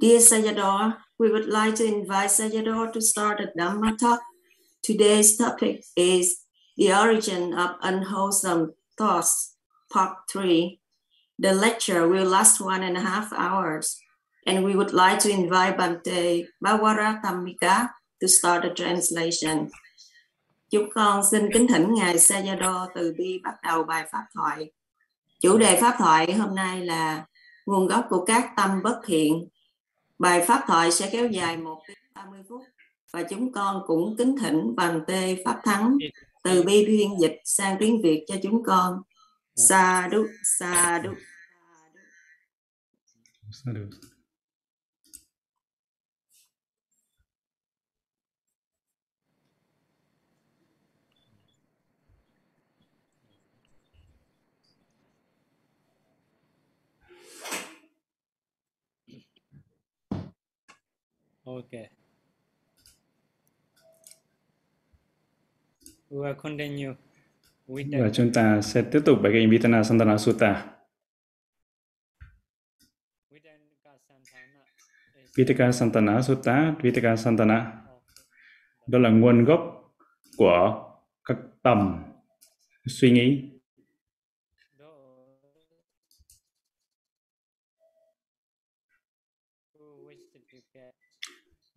Dear Sayadaw, we would like to invite Sayadaw to start the Dhamma talk. Today's topic is the origin of unwholesome thoughts, part three. The lecture will last one and a half hours, and we would like to invite Bante Bawara Tamika to start the translation. Chúng con xin kính thỉnh Ngài Sayadaw từ bi bắt đầu bài pháp thoại. Chủ đề pháp thoại hôm nay là nguồn gốc của các tâm bất thiện. Bài pháp thoại sẽ kéo dài 1 tiếng 30 phút và chúng con cũng kính thỉnh bằng tê pháp thắng từ bi phiên dịch sang tiếng Việt cho chúng con. Sa đúc, sa đúc. Sa đúc. Ok. We will continue with the Và chúng ta sẽ tiếp tục bài kinh Vitana Santana Sutta. Vitaka Santana Sutta, Vitaka Santana đó là nguồn gốc của các tầm suy nghĩ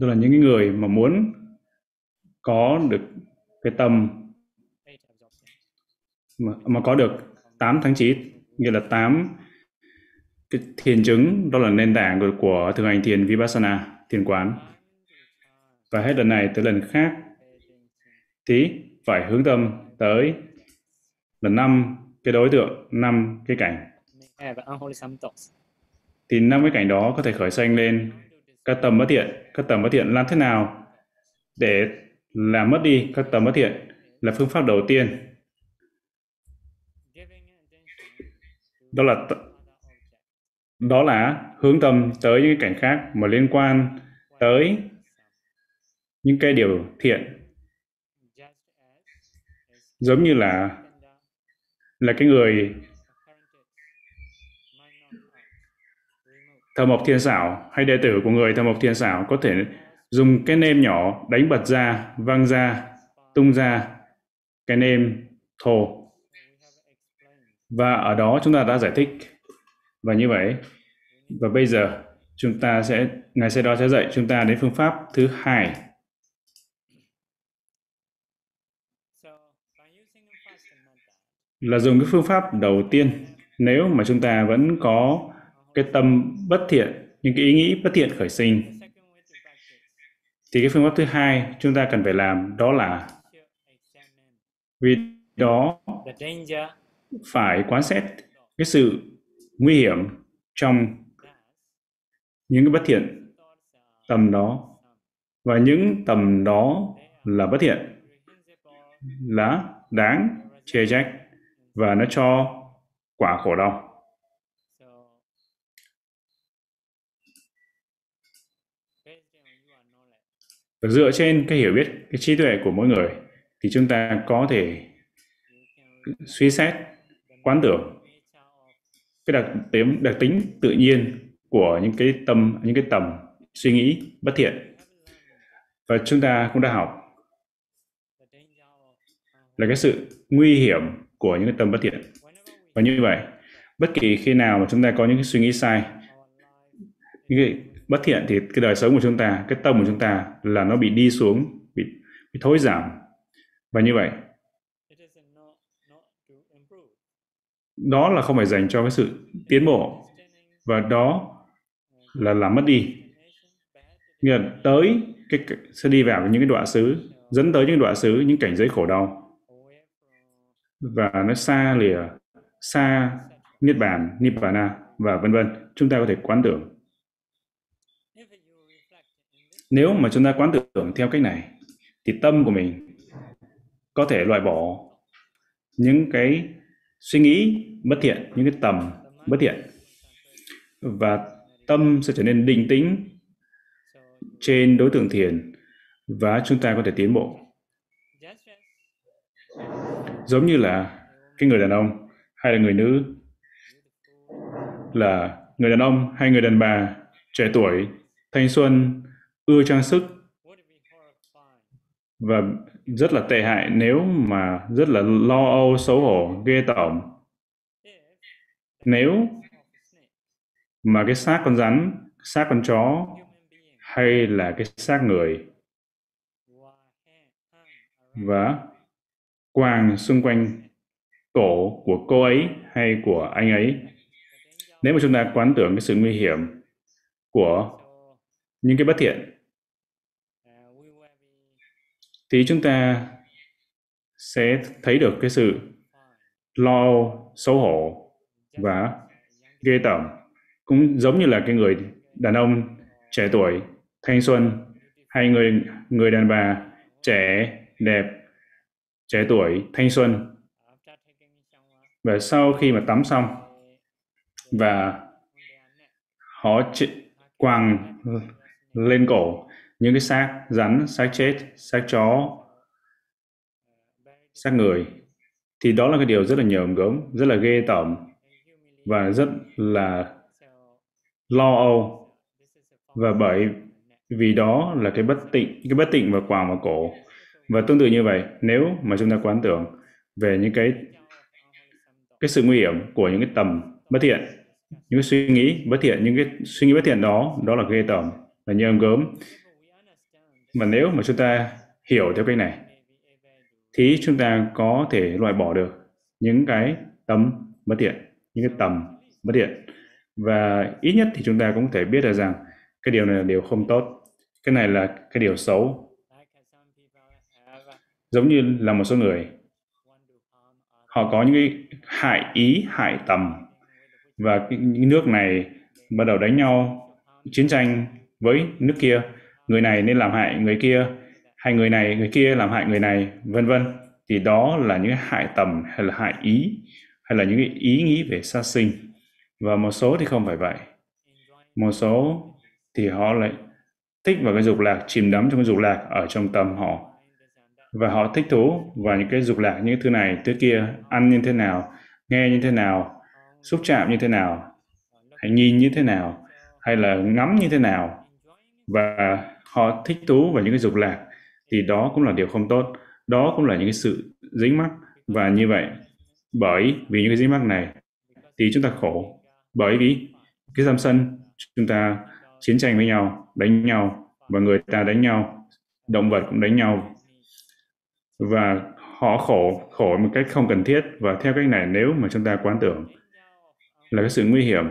đó là những cái người mà muốn có được cái tâm mà, mà có được 8 tháng trí nghĩa là 8 cái thiền chứng đó là nền tảng của, của thực hành thiền Vipassana thiền quán. Và hết lần này tới lần khác thì phải hướng tâm tới là năm cái đối tượng năm cái cảnh. Thì năm cái cảnh đó có thể khởi sanh lên các tầm bất thiện, các tầm bất thiện làm thế nào để làm mất đi các tầm bất thiện là phương pháp đầu tiên. Đó là đó là hướng tâm tới những cảnh khác mà liên quan tới những cái điều thiện. Giống như là là cái người occurrences might not have removed mộc thiên xảo hay đệ tử của người thờ mộc thiên xảo có thể dùng cái nêm nhỏ đánh bật ra văng ra, tung ra cái nêm thô. Và ở đó chúng ta đã giải thích. Và như vậy, và bây giờ chúng ta sẽ ngài sẽ đó sẽ dạy chúng ta đến phương pháp thứ hai. Là dùng cái phương pháp đầu tiên. Nếu mà chúng ta vẫn có cái tâm bất thiện, những cái ý nghĩ bất thiện khởi sinh. Thì cái phương pháp thứ hai chúng ta cần phải làm đó là vì đó phải quan sát cái sự nguy hiểm trong những cái bất thiện tầm đó. Và những tầm đó là bất thiện, là đáng chê trách và nó cho quả khổ đau So based on your knowledge, và dựa trên cái hiểu biết, cái trí tuệ của mỗi người, thì chúng ta có thể suy xét, quán tưởng cái đặc tính đặc tính tự nhiên của những cái tâm, những cái tầm suy nghĩ bất thiện. Và chúng ta cũng đã học là cái sự nguy hiểm của những cái tâm bất thiện. Và như vậy, bất kỳ khi nào mà chúng ta có những cái suy nghĩ sai, những cái bất thiện thì cái đời sống của chúng ta cái tâm của chúng ta là nó bị đi xuống bị, bị thối giảm. Và như vậy đó là không phải dành cho cái sự tiến bộ. Và đó là làm mất đi. Nghĩa là tới cái sẽ đi vào những cái đọa xứ dẫn tới những đọa xứ những cảnh giới khổ đau. Và nó xa lìa xa niết bàn nibbana và vân vân. Chúng ta có thể quán tưởng if you reflect in this nếu mà chúng ta quán tưởng theo cách này, thì tâm của mình có thể loại bỏ những cái suy nghĩ bất thiện, những cái tầm bất thiện. Và tâm sẽ trở nên định tĩnh trên đối tượng thiền và chúng ta có thể tiến bộ. Giống như là cái người đàn ông hay là người nữ, là người đàn ông hay người đàn bà trẻ tuổi, thanh xuân ưa trang sức. Và rất là tệ hại nếu mà rất là lo âu, xấu hổ, ghê tởm. Nếu mà cái xác con rắn, xác con chó hay là cái xác người và quàng xung quanh cổ của cô ấy hay của anh ấy, nếu mà chúng ta quán tưởng cái sự nguy hiểm của những cái bất thiện uh, we will be thì chúng ta sẽ thấy được cái sự lo âu, xấu hổ và ghê tởm. Cũng giống như là cái người đàn ông trẻ tuổi thanh xuân hay người người đàn bà trẻ đẹp trẻ tuổi thanh xuân. Và sau khi mà tắm xong và họ quàng lên cổ những cái xác rắn, xác chết, xác chó, xác người. Thì đó là cái điều rất là nhờm gớm, rất là ghê tởm và rất là lo âu. Và bởi vì đó là cái bất tịnh, cái bất tịnh và quàng vào cổ. Và tương tự như vậy, nếu mà chúng ta quán tưởng về những cái cái sự nguy hiểm của những cái tầm bất thiện, những cái suy nghĩ bất thiện, những cái suy nghĩ bất thiện đó đó là ghê tởm là nhờm gớm. Và mà nếu mà chúng ta hiểu theo cách này thì chúng ta có thể loại bỏ được những cái tấm bất thiện những cái tầm bất thiện. Và ít nhất thì chúng ta cũng có thể biết được rằng cái điều này là điều không tốt. Cái này là cái điều xấu. Giống như là một số người họ có những cái hại ý hại tầm. Và cái, những nước này bắt đầu đánh nhau chiến tranh với nước kia người này nên làm hại người kia, hay người này, người kia làm hại người này, vân vân. Thì đó là những hại tầm hay là hại ý, hay là những ý nghĩ về sát sinh. Và một số thì không phải vậy. Một số thì họ lại thích vào cái dục lạc, chìm đắm trong cái dục lạc ở trong tâm họ. Và họ thích thú vào những cái dục lạc, những thứ này, thứ kia, ăn như thế nào, nghe như thế nào, xúc chạm như thế nào, hay nhìn như thế nào, hay là ngắm như thế nào. Và họ thích thú vào những cái dục lạc, thì đó cũng là điều không tốt. Đó cũng là những cái sự dính mắc. Và như vậy, bởi vì những cái dính mắc này, thì chúng ta khổ. Bởi vì cái dâm sân, chúng ta chiến tranh với nhau, đánh nhau, và người ta đánh nhau, động vật cũng đánh nhau. Và họ khổ khổ một cách không cần thiết. Và theo cách này, nếu mà chúng ta quán tưởng là cái sự nguy hiểm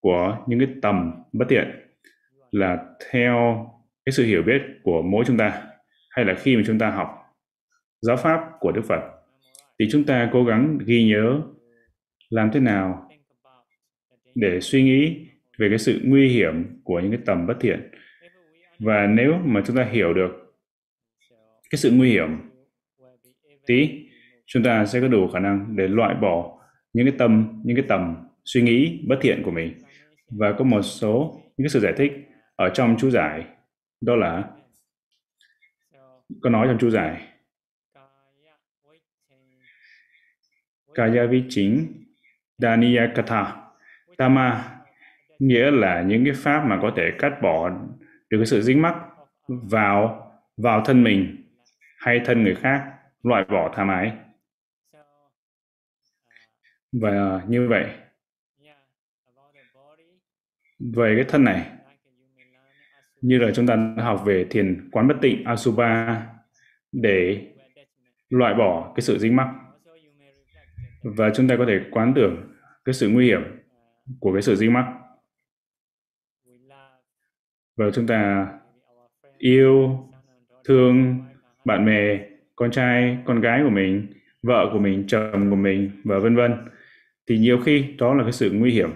của những cái tầm bất tiện, là theo cái sự hiểu biết của mỗi chúng ta, hay là khi mà chúng ta học giáo pháp của Đức Phật, thì chúng ta cố gắng ghi nhớ làm thế nào để suy nghĩ về cái sự nguy hiểm của những cái tầm bất thiện. Và nếu mà chúng ta hiểu được cái sự nguy hiểm tí, chúng ta sẽ có đủ khả năng để loại bỏ những cái tâm, những cái tầm suy nghĩ bất thiện của mình. Và có một số những cái sự giải thích ở trong chú giải đó là có nói trong chú giải. Kaya vi chính Daniya Katha Tama nghĩa là những cái pháp mà có thể cắt bỏ được cái sự dính mắc vào vào thân mình hay thân người khác, loại bỏ tham ái và như vậy, về cái thân này like you may learn as như là chúng ta đã học về thiền quán bất tịnh Asubha để loại bỏ cái sự dính mắc. Và chúng ta có thể quán tưởng cái sự nguy hiểm của cái sự dính mắc. Và chúng ta yêu, thương bạn bè, con trai, con gái của mình, vợ của mình, chồng của mình và vân vân. Thì nhiều khi đó là cái sự nguy hiểm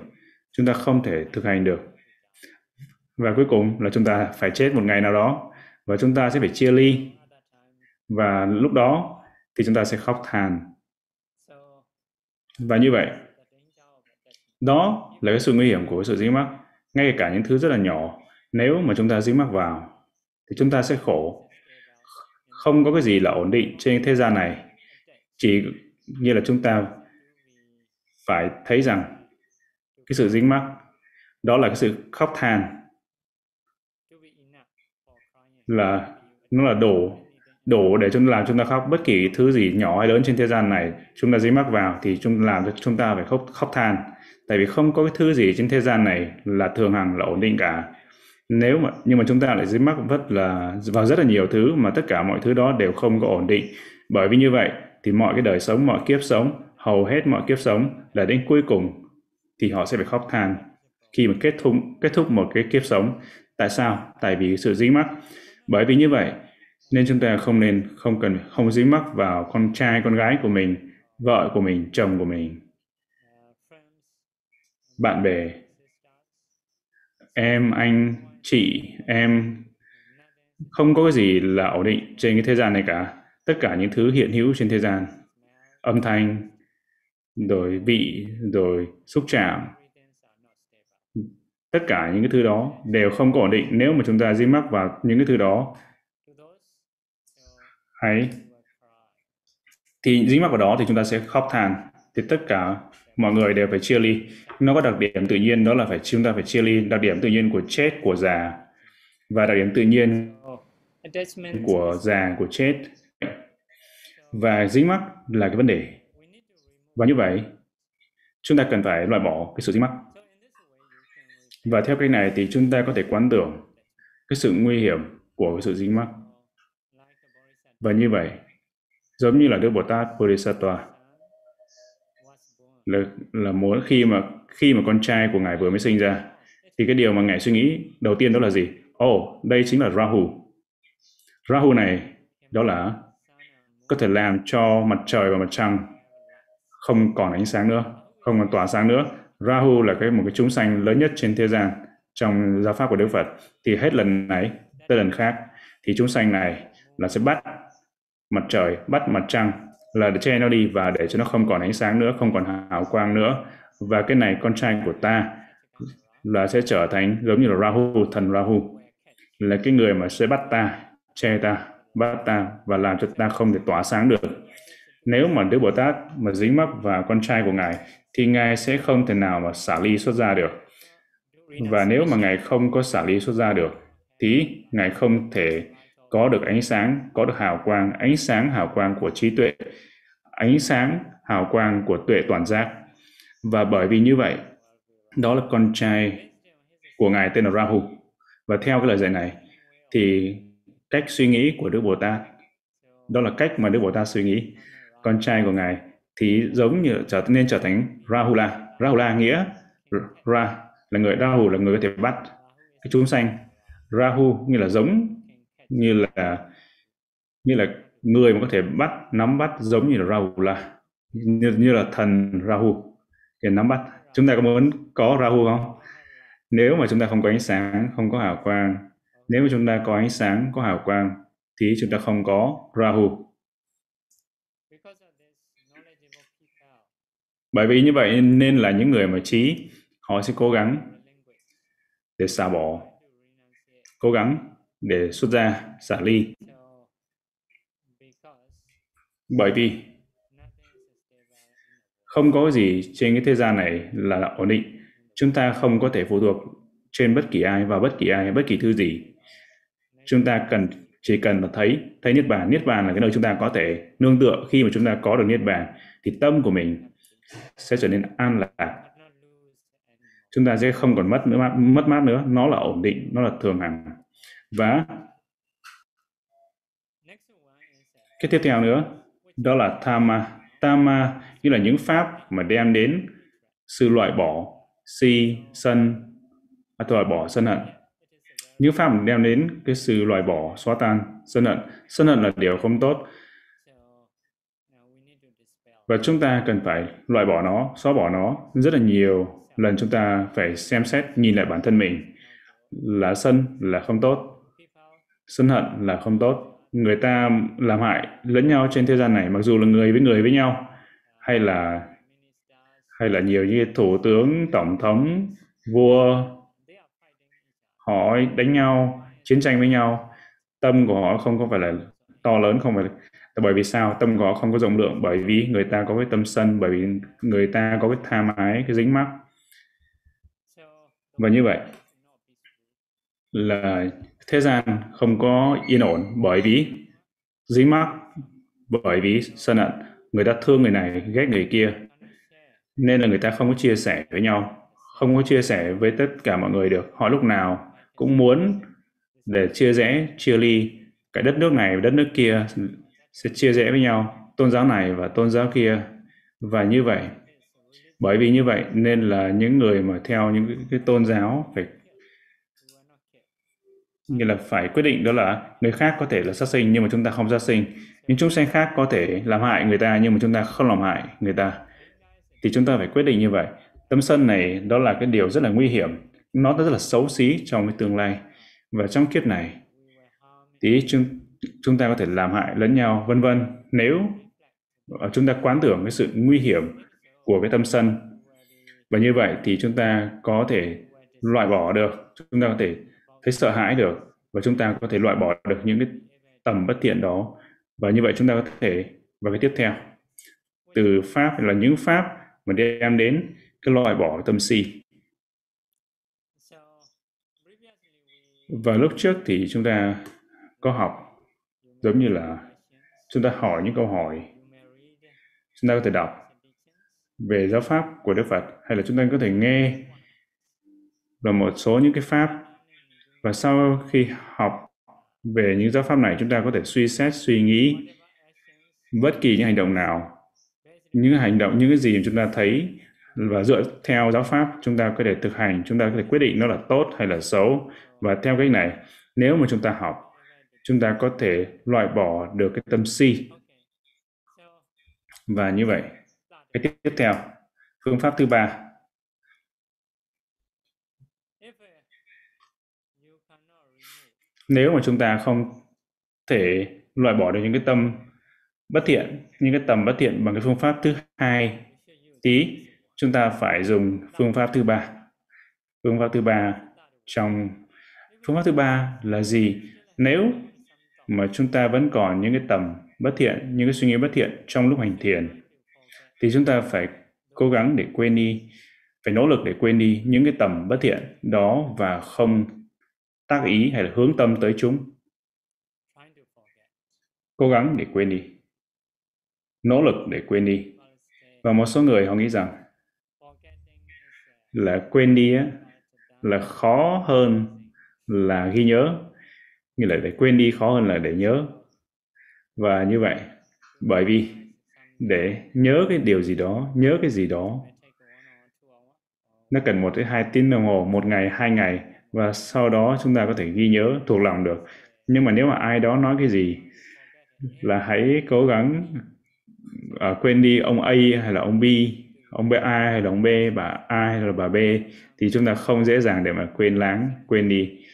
chúng ta không thể thực hành được và cuối cùng là chúng ta phải chết một ngày nào đó. Và chúng ta sẽ phải chia ly. Và lúc đó thì chúng ta sẽ khóc than và như vậy, đó là cái sự nguy hiểm của sự dính mắc. Ngay cả những thứ rất là nhỏ, nếu mà chúng ta dính mắc vào, thì chúng ta sẽ khổ. Không có cái gì là ổn định trên thế gian này. Chỉ như là chúng ta phải thấy rằng cái sự dính mắc, đó là cái sự khóc than to be enough for crying là nó là đổ đổ để chúng ta làm chúng ta khóc. Bất kỳ thứ gì nhỏ hay lớn trên thế gian này, chúng ta dính mắc vào thì chúng làm cho chúng ta phải khóc khóc than. Tại vì không có cái thứ gì trên thế gian này là thường hằng, là ổn định cả. Nếu mà, nhưng mà chúng ta lại dính mắc rất là vào rất là nhiều thứ mà tất cả mọi thứ đó đều không có ổn định. Bởi vì như vậy thì mọi cái đời sống, mọi kiếp sống, hầu hết mọi kiếp sống là đến cuối cùng thì họ sẽ phải khóc than. Khi mà kết thúc kết thúc một cái kiếp sống, tại sao? Tại vì sự dính mắc bởi vì như vậy, nên chúng ta không nên, không cần, không dính mắc vào con trai, con gái của mình, vợ của mình, chồng của mình. Bạn bè, em, anh, chị, em, không có cái gì là ổn định trên cái thế gian này cả. Tất cả những thứ hiện hữu trên thế gian. Âm thanh, rồi vị, rồi xúc chạm tất cả những cái thứ đó đều không có ổn định nếu mà chúng ta dính mắc vào những cái thứ đó. To hãy thì dính mắc vào đó thì chúng ta sẽ khóc than. Thì tất cả mọi người đều phải chia ly. Nó có đặc điểm tự nhiên, đó là phải, chúng ta phải chia ly. Đặc điểm tự nhiên của chết của già và đặc điểm tự nhiên của già, của chết. Và dính mắc là cái vấn đề. Và như vậy, chúng ta cần phải loại bỏ cái sự dính mắc So in this way, you can respect và theo cách này thì chúng ta có thể quán tưởng cái sự nguy hiểm của cái sự dính mắc và như vậy giống như là Đức Bồ Tát Bodhisattva là là muốn khi mà khi mà con trai của ngài vừa mới sinh ra thì cái điều mà ngài suy nghĩ đầu tiên đó là gì? Ồ, oh, đây chính là Rahu. Rahu này đó là có thể làm cho mặt trời và mặt trăng không còn ánh sáng nữa, không còn tỏa sáng nữa. Rahu là cái một cái chúng sanh lớn nhất trên thế gian trong giáo pháp của Đức Phật. Thì hết lần này tới lần khác thì chúng sanh này là sẽ bắt mặt trời, bắt mặt trăng là để che nó đi và để cho nó không còn ánh sáng nữa, không còn hào quang nữa. Và cái này con trai của ta là sẽ trở thành giống như là Rahu, thần Rahu là cái người mà sẽ bắt ta, che ta, bắt ta và làm cho ta không thể tỏa sáng được. Nếu mà Đức Bồ Tát mà dính mắc vào con trai của Ngài thì Ngài sẽ không thể nào mà xả ly xuất ra được. Và nếu mà Ngài không có xả ly xuất ra được thì Ngài không thể có được ánh sáng, có được hào quang, ánh sáng hào quang của trí tuệ, ánh sáng hào quang của tuệ toàn giác. Và bởi vì như vậy, đó là con trai của Ngài tên là Rahu. Và theo cái lời dạy này thì cách suy nghĩ của Đức Bồ Tát đó là cách mà Đức Bồ Tát suy nghĩ. Con trai của Ngài thì giống như trở nên trở thành Rahula. Rahula nghĩa Ra là người Rahu là người có thể bắt cái chúng sanh. Rahu như là giống như là như là người mà có thể bắt nắm bắt giống như là Rahula như, như là thần Rahu để nắm bắt chúng ta có muốn có Rahu không nếu mà chúng ta không có ánh sáng không có hào quang nếu mà chúng ta có ánh sáng có hào quang thì chúng ta không có Rahu Because of this, knowledgeable people bởi vì như vậy nên là những người mà trí, họ sẽ cố gắng để xả bỏ, cố gắng để xuất ra xả ly. Bởi vì không có gì trên cái thế gian này là ổn định. Chúng ta không có thể phụ thuộc trên bất kỳ ai và bất kỳ ai, bất kỳ thứ gì. Chúng ta cần, chỉ cần là thấy thấy niết bàn. Niết bàn là cái nơi chúng ta có thể nương tựa. Khi mà chúng ta có được niết bàn, thì tâm của mình sẽ trở nên an lạc. Chúng ta sẽ không còn mất nữa mất mát nữa. Nó là ổn định nó là thường hằng. Và cái tiếp theo nữa đó là tama. Tama như là những pháp mà đem đến sự loại bỏ si sân à, loại bỏ sân hận. Những pháp mà đem đến cái sự loại bỏ xóa tan sân hận. Sân hận là điều không tốt so now we need to dispel và chúng ta cần phải loại bỏ nó, xóa bỏ nó rất là nhiều lần chúng ta phải xem xét, nhìn lại bản thân mình. Là sân là không tốt, sân hận là không tốt. Người ta làm hại lẫn nhau trên thế gian này, mặc dù là người với người với nhau, hay là hay là nhiều như thủ tướng, tổng thống, vua, họ đánh nhau, chiến tranh với nhau, tâm của họ không có phải là to lớn không phải là bởi vì sao? Tâm có không có rộng lượng, bởi vì người ta có cái tâm sân, bởi vì người ta có cái tham ái cái dính mắc và như vậy là thế gian không có yên ổn bởi vì dính mắc bởi vì sân hận. Người ta thương người này, ghét người kia, nên là người ta không có chia sẻ với nhau, không có chia sẻ với tất cả mọi người được. Họ lúc nào cũng muốn để chia rẽ, chia ly cái đất nước này và đất nước kia sẽ chia rẽ với nhau tôn giáo này và tôn giáo kia. Và như vậy bởi vì như vậy nên là những người mà theo những cái, cái tôn giáo phải như là phải quyết định đó là người khác có thể là sát sinh nhưng mà chúng ta không sát sinh. Những chúng sanh khác có thể làm hại người ta nhưng mà chúng ta không làm hại người ta. Thì chúng ta phải quyết định như vậy. Tâm sân này đó là cái điều rất là nguy hiểm. Nó rất là xấu xí trong cái tương lai. Và trong kiếp này thì chúng chúng ta có thể làm hại lẫn nhau, vân vân. Nếu ờ, chúng ta quán tưởng cái sự nguy hiểm của cái tâm sân, và như vậy thì chúng ta có thể loại bỏ được, chúng ta có thể thấy sợ hãi được, và chúng ta có thể loại bỏ được những cái tầm bất thiện đó. Và như vậy chúng ta có thể, và cái tiếp theo, từ pháp là những pháp mà đem đến cái loại bỏ tâm si. Và lúc trước thì chúng ta có học. Giống như là chúng ta hỏi những câu hỏi. Chúng ta có thể đọc về giáo pháp của Đức Phật, hay là chúng ta có thể nghe và một số những cái pháp. Và sau khi học về những giáo pháp này, chúng ta có thể suy xét, suy nghĩ bất kỳ những hành động nào. Những hành động, những cái gì chúng ta thấy và dựa theo giáo pháp chúng ta có thể thực hành, chúng ta có thể quyết định nó là tốt hay là xấu. Và theo cách này, nếu mà chúng ta học chúng ta có thể loại bỏ được cái tâm si. Và như vậy cái tiếp theo phương pháp thứ ba. Nếu mà chúng ta không thể loại bỏ được những cái tâm bất thiện những cái tầm bất thiện bằng cái phương pháp thứ hai tí chúng ta phải dùng phương pháp thứ ba. Phương pháp thứ ba trong phương pháp thứ ba là gì? Nếu mà chúng ta vẫn còn những cái tầm bất thiện những cái suy nghĩ bất thiện trong lúc hành thiền. Thì chúng ta phải cố gắng để quên đi phải nỗ lực để quên đi những cái tầm bất thiện đó và không tác ý hay là hướng tâm tới chúng. Cố gắng để quên đi. Nỗ lực để quên đi. Và một số người họ nghĩ rằng là quên đi á, là khó hơn là ghi nhớ như là để quên đi khó hơn là để nhớ. Và như vậy bởi vì để nhớ cái điều gì đó nhớ cái gì đó nó cần một đến hai tiếng đồng hồ một ngày hai ngày và sau đó chúng ta có thể ghi nhớ thuộc lòng được. Nhưng mà nếu mà ai đó nói cái gì là hãy cố gắng à, quên đi ông A hay là ông B ông A hay là ông B bà A hay là bà B thì chúng ta không dễ dàng để mà quên lãng quên đi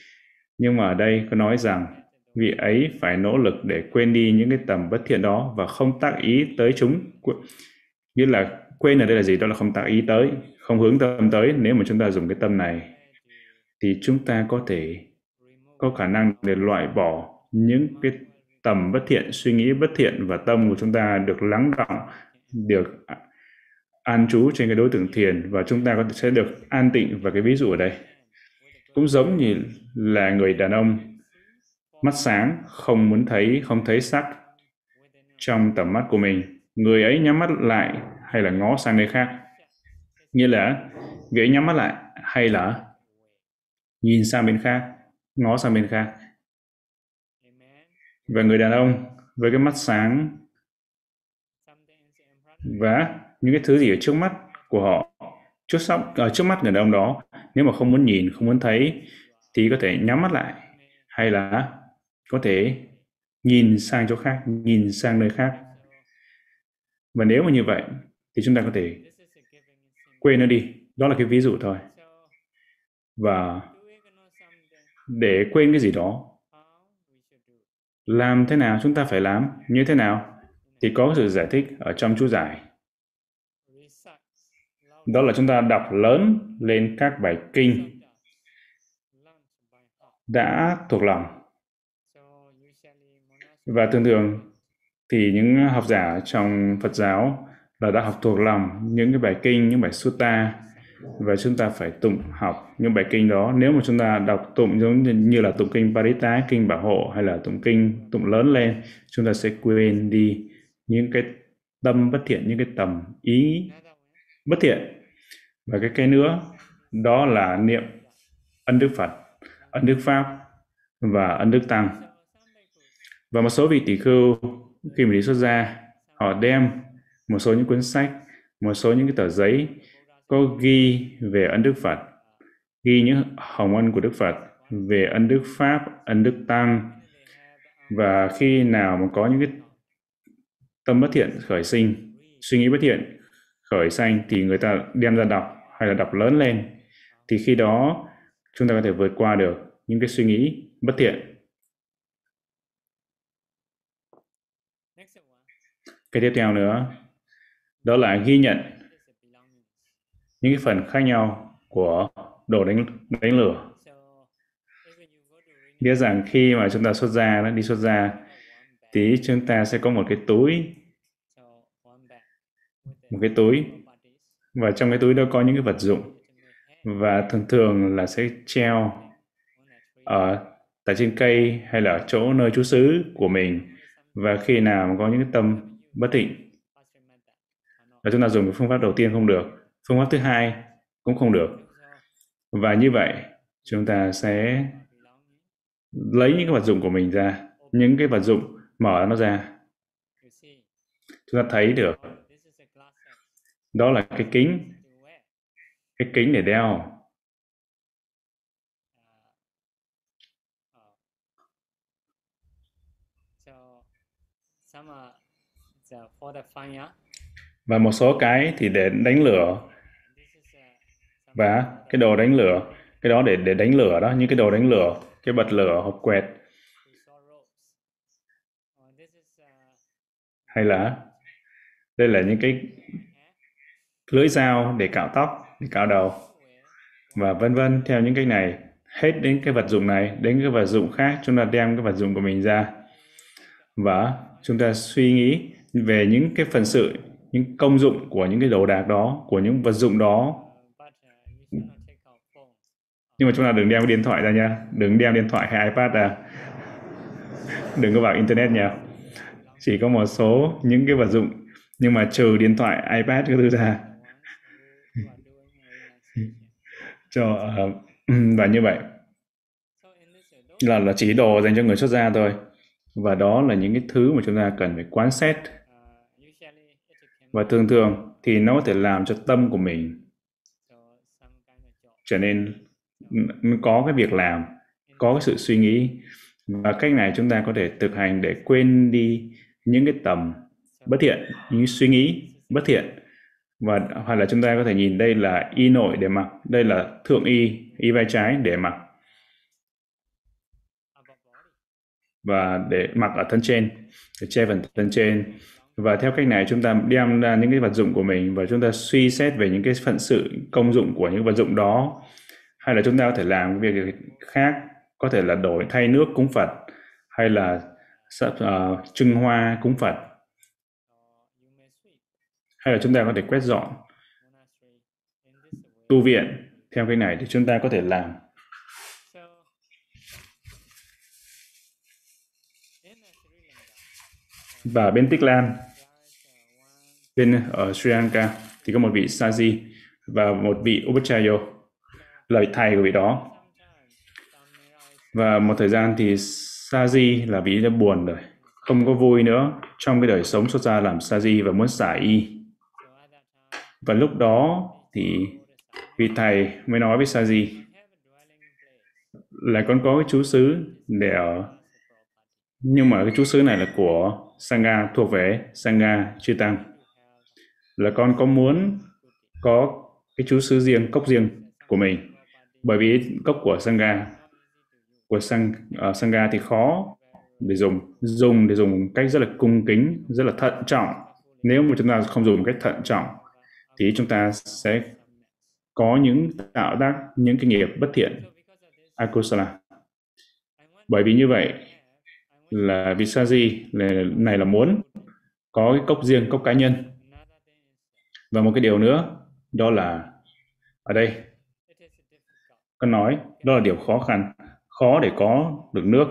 nhưng mà ở đây có nói rằng vị ấy phải nỗ lực để quên đi những cái tầm bất thiện đó và không tác ý tới chúng. Nghĩa là quên ở đây là gì? Đó là không tác ý tới, không hướng tâm tới. Nếu mà chúng ta dùng cái tâm này, thì chúng ta có thể có khả năng để loại bỏ những cái tầm bất thiện, suy nghĩ bất thiện và tâm của chúng ta được lắng động được an trú trên cái đối tượng thiền. Và chúng ta có thể sẽ được an tịnh. Và cái ví dụ ở đây cũng giống như là người đàn ông, mắt sáng, không muốn thấy, không thấy sắc. Trong tầm mắt của mình, người ấy nhắm mắt lại hay là ngó sang nơi khác? Như là, người ấy nhắm mắt lại hay là nhìn sang bên khác, ngó sang bên khác? Và người đàn ông với cái mắt sáng và những cái thứ gì ở trước mắt của họ trước sắp ở ờ, trước mắt người đàn ông đó, nếu mà không muốn nhìn, không muốn thấy thì có thể nhắm mắt lại, hay là có thể nhìn sang chỗ khác, nhìn sang nơi khác. Và nếu mà như vậy thì chúng ta có thể quên nó đi. Đó là cái ví dụ thôi. Và để quên cái gì đó, làm thế nào chúng ta phải làm, như thế nào thì có sự giải thích ở trong chú giải đó là chúng ta đọc lớn lên các bài kinh đã thuộc lòng. Và thường thường thì những học giả trong Phật giáo là đã học thuộc lòng những cái bài kinh, những bài sutta. Và chúng ta phải tụng học những bài kinh đó. Nếu mà chúng ta đọc tụng giống như, như là tụng kinh Parita, kinh bảo hộ hay là tụng kinh tụng lớn lên chúng ta sẽ quên đi những cái tâm bất thiện những cái tầm ý bất thiện. Và cái cái nữa, đó là niệm ân đức Phật, ân đức Pháp và ân đức Tăng. Và một số vị tỷ khưu khi mà đi xuất gia, họ đem một số những cuốn sách, một số những cái tờ giấy có ghi về ân đức Phật, ghi những hồng ân của Đức Phật về ân đức Pháp, ân đức Tăng. Và khi nào mà có những cái tâm bất thiện khởi sinh, suy nghĩ bất thiện khởi sanh thì người ta đem ra đọc hay là đọc lớn lên. Thì khi đó, chúng ta có thể vượt qua được những cái suy nghĩ bất thiện. Cái tiếp theo nữa, đó là ghi nhận những cái phần khác nhau của đồ đánh đánh lửa. Biết rằng khi mà chúng ta xuất ra đi xuất ra thì chúng ta sẽ có một cái túi một cái túi. Và trong cái túi đó có những cái vật dụng. Và thường thường là sẽ treo ở tại trên cây hay là ở chỗ nơi trú xứ của mình. Và khi nào mà có những cái tâm bất định và chúng ta dùng cái phương pháp đầu tiên không được. Phương pháp thứ hai cũng không được. Và như vậy, chúng ta sẽ lấy những cái vật dụng của mình ra, những cái vật dụng mở nó ra. Chúng ta thấy được đó là cái kính. Cái kính để đeo. Và một số cái thì để đánh lửa. Và cái đồ đánh lửa, cái đó để để đánh lửa đó những cái đồ đánh lửa, cái bật lửa hộp quẹt. Hay là đây là những cái lưỡi dao để cạo tóc, để cạo đầu. Và vân vân, theo những cách này, hết đến cái vật dụng này, đến cái vật dụng khác, chúng ta đem cái vật dụng của mình ra. Và chúng ta suy nghĩ về những cái phần sự, những công dụng của những cái đồ đạc đó, của những vật dụng đó. Nhưng mà chúng ta đừng đem cái điện thoại ra nha. Đừng đem điện thoại hay ipad ra. Đừng có vào internet nha. Chỉ có một số những cái vật dụng, nhưng mà trừ điện thoại, ipad cái thứ ra. Cho uh, và như vậy là là chỉ đồ dành cho người xuất gia thôi. Và đó là những cái thứ mà chúng ta cần phải quán xét. Và thường thường thì nó có thể làm cho tâm của mình trở nên ừ, có cái việc làm có cái sự suy nghĩ. Và cách này chúng ta có thể thực hành để quên đi những cái tầm bất thiện những suy nghĩ bất thiện và hoặc là chúng ta có thể nhìn đây là y nội để mặc đây là thượng y y vai trái để mặc. Và để mặc ở thân trên để che phần thân trên. Và theo cách này chúng ta đem ra những cái vật dụng của mình và chúng ta suy xét về những cái phận sự công dụng của những vật dụng đó. Hay là chúng ta có thể làm việc khác có thể là đổi thay nước cúng Phật hay là uh, ờ, trưng hoa cúng Phật hay là chúng ta có thể quét dọn tu viện theo cái này thì chúng ta có thể làm. Và bên Tích Lan, bên ở Sri Lanka thì có một vị Saji và một vị Upachayo là vị thầy của vị đó. Và một thời gian thì Saji là vị đã buồn rồi, không có vui nữa trong cái đời sống xuất gia làm Saji và muốn xả y và lúc đó thì vị thầy mới nói với Saji là con có cái chú xứ để ở. Nhưng mà cái chú xứ này là của Sangha thuộc về Sangha chư tăng là con có muốn có cái chú xứ riêng cốc riêng của mình. Bởi vì cốc của Sangha của sang uh, Sangha thì khó để dùng dùng để dùng cách rất là cung kính rất là thận trọng. Nếu mà chúng ta không dùng một cách thận trọng thì chúng ta sẽ có những tạo tác, những cái nghiệp bất thiện. Akusala bởi vì như vậy là Visaji này là muốn có cái cốc riêng, cốc cá nhân. Và một cái điều nữa, đó là, ở đây con nói, đó là điều khó khăn, khó để có được nước.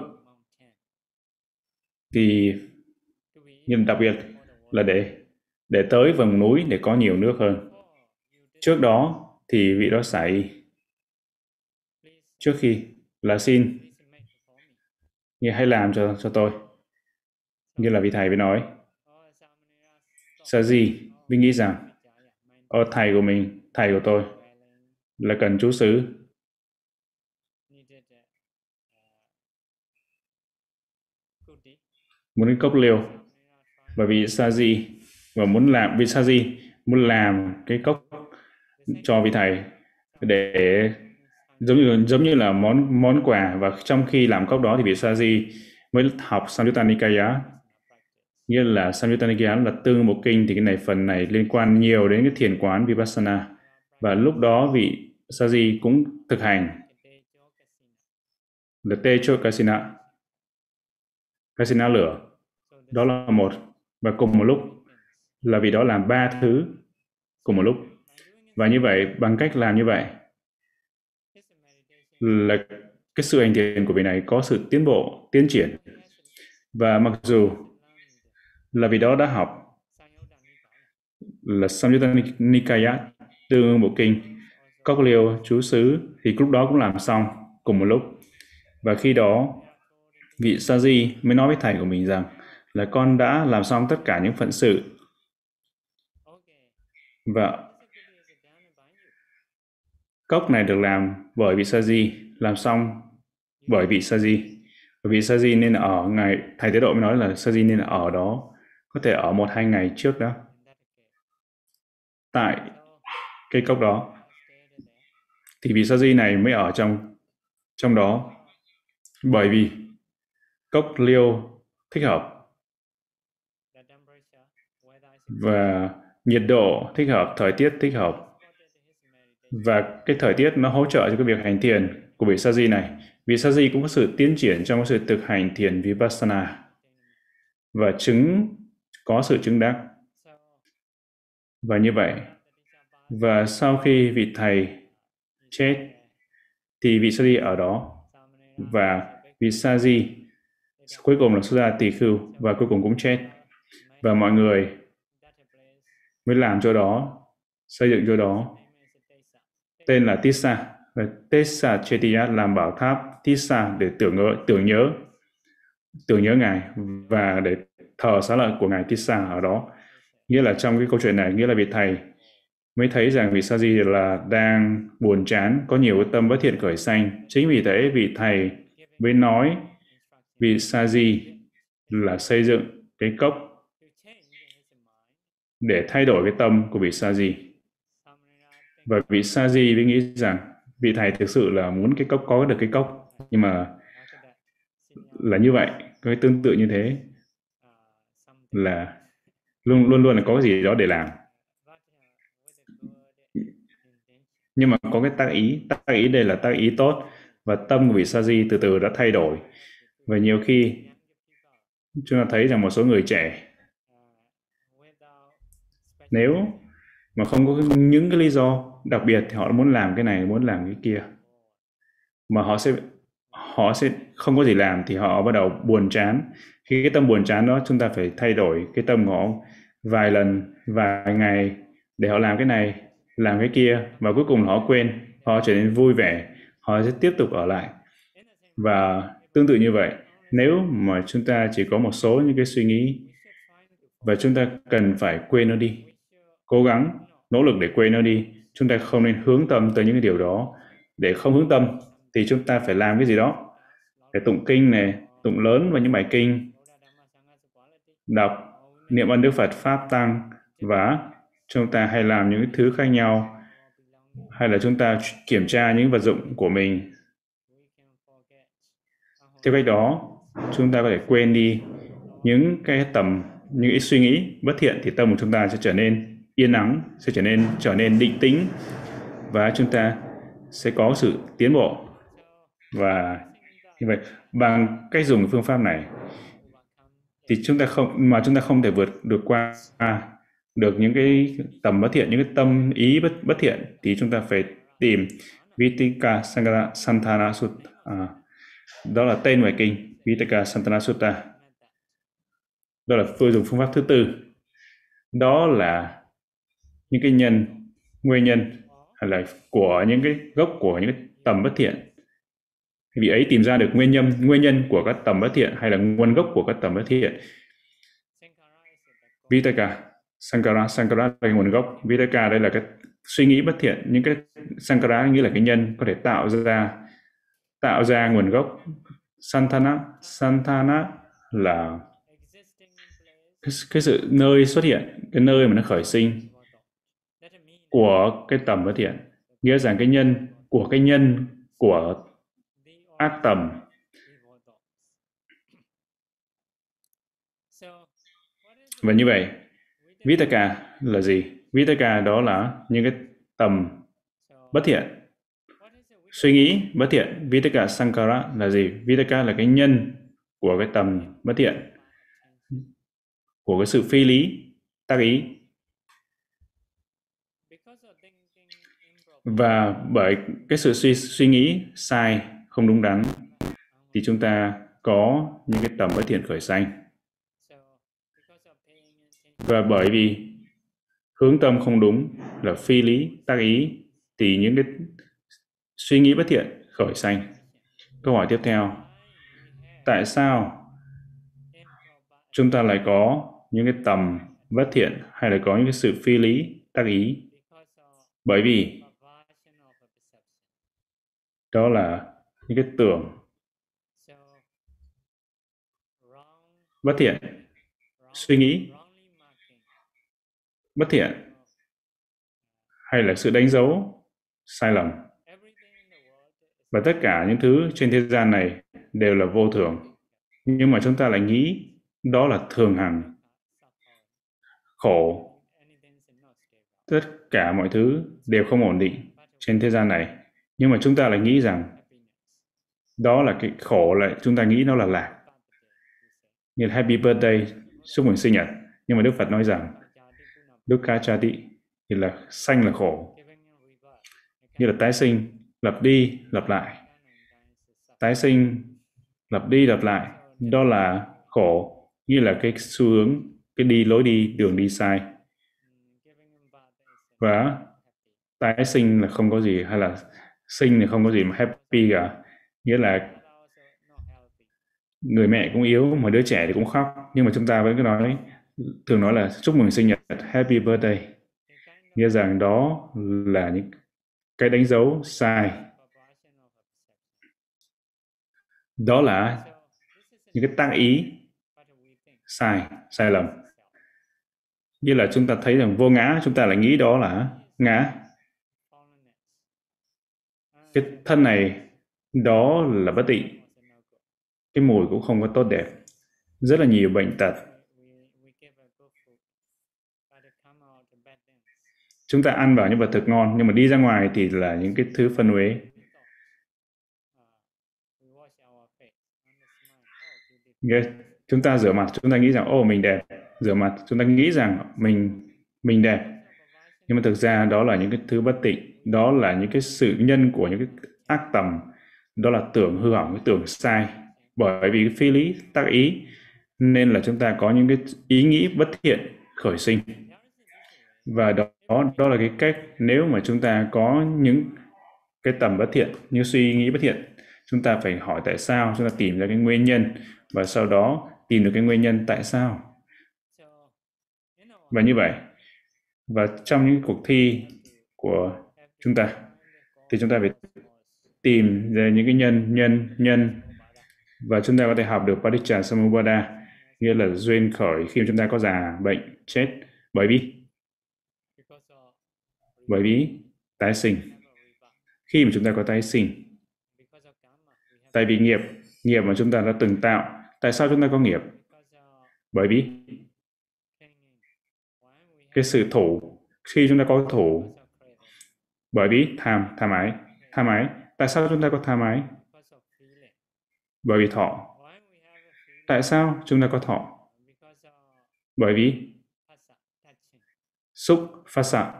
Thì, nhưng đặc biệt là để để tới vùng núi để có nhiều nước hơn trước đó thì vị đó xảy. trước khi là xin please như hãy làm cho cho tôi như là vị thầy mới nói Sợ gì? Mình nghĩ rằng ở thầy của mình, thầy của tôi là cần chú xứ Một muốn cái cốc liều. Bởi vì sa di và muốn làm vị sa di muốn làm cái cốc cho vị thầy để giống như giống như là món món quà. Và trong khi làm cốc đó thì vị sa di mới học Samyutta Nikaya nghĩa là Samyutta Nikaya là tương một kinh thì cái này, phần này liên quan nhiều đến cái thiền quán Vipassana. Và lúc đó vị sa di cũng thực hành. Kasina. là tê cho kasina kasina lửa. Đó là một. Và cùng một lúc là vì đó làm ba thứ cùng một lúc. Và như vậy, bằng cách làm như vậy, là cái sự hành thiền của vị này có sự tiến bộ, tiến triển. Và mặc dù là vì đó đã học là Samyutta Nikaya tương bộ kinh cốc liêu, chú xứ, thì lúc đó cũng làm xong cùng một lúc. Và khi đó, vị sa di mới nói với thầy của mình rằng là con đã làm xong tất cả những phận sự và cốc này được làm bởi vị sa di. Làm xong bởi vị sa di. Bởi vị sa di nên ở ngày, thầy tế độ mới nói là sa di nên ở đó, có thể ở một hai ngày trước đó. Tại cây cốc đó, thì vị sa di này mới ở trong trong đó. Bởi vì cốc liêu thích hợp. Và nhiệt độ thích hợp, thời tiết thích hợp. Và cái thời tiết nó hỗ trợ cho cái việc hành thiền của vị sa di này, vị sa di cũng có sự tiến triển trong cái sự thực hành thiền vipassana. Và chứng, có sự chứng đắc. Và như vậy, và sau khi vị thầy chết, thì vị sa di ở đó, và vị sa di cuối cùng là xuất gia tỳ khưu và cuối cùng cũng chết. Và mọi người mới làm cho đó, xây dựng cho đó. Tên là Tissa và Tessa Chetiya làm bảo tháp Tissa để tưởng nhớ tưởng nhớ tưởng nhớ ngài và để thờ xá lợi của ngài Tissa ở đó. Nghĩa là trong cái câu chuyện này, nghĩa là vị thầy mới thấy rằng vị sa di là đang buồn chán, có nhiều cái tâm bất thiện khởi sanh. Chính vì thế, vị thầy mới nói vị sa di là xây dựng cái cốc to change his mind để thay đổi cái tâm của vị sa di. Và vị sa di mới nghĩ rằng vị thầy thực sự là muốn cái cốc, có được cái cốc. Nhưng mà là như vậy cái tương tự như thế. Là luôn luôn luôn là có cái gì đó để làm. Nhưng mà có cái tác ý tác ý đây là tác ý tốt. Và tâm của vị sa di từ từ đã thay đổi. Và nhiều khi chúng ta thấy rằng một số người trẻ nếu mà không có những cái lý do đặc biệt thì họ muốn làm cái này, muốn làm cái kia. Mà họ sẽ họ sẽ không có gì làm thì họ bắt đầu buồn chán. Khi cái tâm buồn chán đó, chúng ta phải thay đổi cái tâm của họ vài lần, vài ngày để họ làm cái này, làm cái kia và cuối cùng họ quên, họ trở nên vui vẻ, họ sẽ tiếp tục ở lại. Và tương tự như vậy, nếu mà chúng ta chỉ có một số những cái suy nghĩ và chúng ta cần phải quên nó đi cố gắng, nỗ lực để quên nó đi. Chúng ta không nên hướng tâm tới những cái điều đó. Để không hướng tâm thì chúng ta phải làm cái gì đó? Để tụng kinh này, tụng lớn và những bài kinh, đọc niệm ơn đức phật, pháp tăng và chúng ta hay làm những thứ khác nhau. Hay là chúng ta kiểm tra những vật dụng của mình. Theo cách đó, chúng ta có thể quên đi những cái tầm, những cái suy nghĩ bất thiện thì tâm của chúng ta sẽ trở nên yên ắng sẽ trở nên trở nên định tĩnh và chúng ta sẽ có sự tiến bộ. Và như vậy bằng cách dùng phương pháp này thì chúng ta không mà chúng ta không thể vượt được qua được những cái tầm bất thiện những cái tâm ý bất bất thiện thì chúng ta phải tìm Vitika Sangara Santana Sutta. À, đó là tên ngoài kinh Vitika Santana Sutta. Đó là phương dùng phương pháp thứ tư. Đó là những cái nhân nguyên nhân hay là của những cái gốc của những cái tầm bất thiện. Vị ấy tìm ra được nguyên nhân nguyên nhân của các tầm bất thiện hay là nguồn gốc của các tầm bất thiện. Vitaka Sankara Sankara là nguồn gốc. Vitaka đây là cái suy nghĩ bất thiện. Những cái Sankara nghĩa là cái nhân có thể tạo ra tạo ra nguồn gốc. Santana Santana là cái, cái sự nơi xuất hiện cái nơi mà nó khởi sinh của cái tầm bất thiện nghĩa rằng cái nhân của cái nhân của ác tầm và như vậy Vitaka là gì? Vitaka đó là những cái tầm bất thiện. Suy nghĩ bất thiện, Vitaka Sankara là gì? Vitaka là cái nhân của cái tầm bất thiện, của cái sự phi lý, tác ý. Và bởi cái sự suy, suy nghĩ sai, không đúng đắn, thì chúng ta có những cái tầm bất thiện khởi sanh. Và bởi vì hướng tâm không đúng là phi lý tác ý thì những cái suy nghĩ bất thiện khởi sanh. Câu hỏi tiếp theo tại sao chúng ta lại có những cái tầm bất thiện hay là có những cái sự phi lý tác ý? Bởi vì đó là những cái tưởng. Bất thiện. suy nghĩ. bất thiện. Hay là sự đánh dấu sai lầm. và tất cả những thứ trên thế gian này đều là vô thường. nhưng mà chúng ta lại nghĩ đó là thường hằng. khổ. Tất cả mọi thứ đều không ổn định trên thế gian này nhưng mà chúng ta lại nghĩ rằng đó là cái khổ lại, chúng ta nghĩ nó là lạc. Như happy birthday, chúc mừng sinh nhật. Nhưng mà đức phật nói rằng dukkha chati thì là sanh là khổ. Như là tái sinh lặp đi lặp lại. Tái sinh lặp đi lặp lại, đó là khổ. Như là cái xu hướng, cái đi lối đi, đường đi sai. Và tái sinh là không có gì hay là sinh thì không có gì mà happy cả. Nghĩa là người mẹ cũng yếu mà đứa trẻ thì cũng khóc. Nhưng mà chúng ta vẫn cứ nói, thường nói là chúc mừng sinh nhật, happy birthday. Nghĩa rằng đó là những cái đánh dấu sai. Đó là những cái tác ý sai sai lầm. Như là chúng ta thấy rằng vô ngã, chúng ta lại nghĩ đó là ngã cái thân này đó là bất tịnh cái mùi cũng không có tốt đẹp. Rất là nhiều bệnh tật. Chúng ta ăn vào những vật thực ngon nhưng mà đi ra ngoài thì là những cái thứ phân uế. Okay. chúng ta rửa mặt chúng ta nghĩ rằng ô oh, mình đẹp. Rửa mặt chúng ta nghĩ rằng mình mình đẹp nhưng mà thực ra đó là những cái thứ bất tịnh, đó là những cái sự nhân của những cái ác tầm, đó là tưởng hư hỏng cái tưởng sai. Bởi vì phi lý tác ý, nên là chúng ta có những cái ý nghĩ bất thiện khởi sinh. Và đó đó là cái cách nếu mà chúng ta có những cái tầm bất thiện, như suy nghĩ bất thiện, chúng ta phải hỏi tại sao, chúng ta tìm ra cái nguyên nhân, và sau đó tìm được cái nguyên nhân tại sao. Và như vậy và trong những cuộc thi của chúng ta, thì chúng ta phải tìm ra những cái nhân nhân nhân. Và chúng ta có thể học được Paticca Samuppada nghĩa là duyên khởi khi chúng ta có già bệnh, chết bởi vì bởi vì tái sinh. Khi mà chúng ta có tái sinh, tại vì nghiệp nghiệp mà chúng ta đã từng tạo, tại sao chúng ta có nghiệp? Bởi vì cái sự thủ, khi chúng ta có thủ, bởi vì tham tham ái. Tham ái, tại sao chúng ta có tham ái? Bởi vì thọ. Tại sao chúng ta có thọ? Bởi vì xúc phát xạ.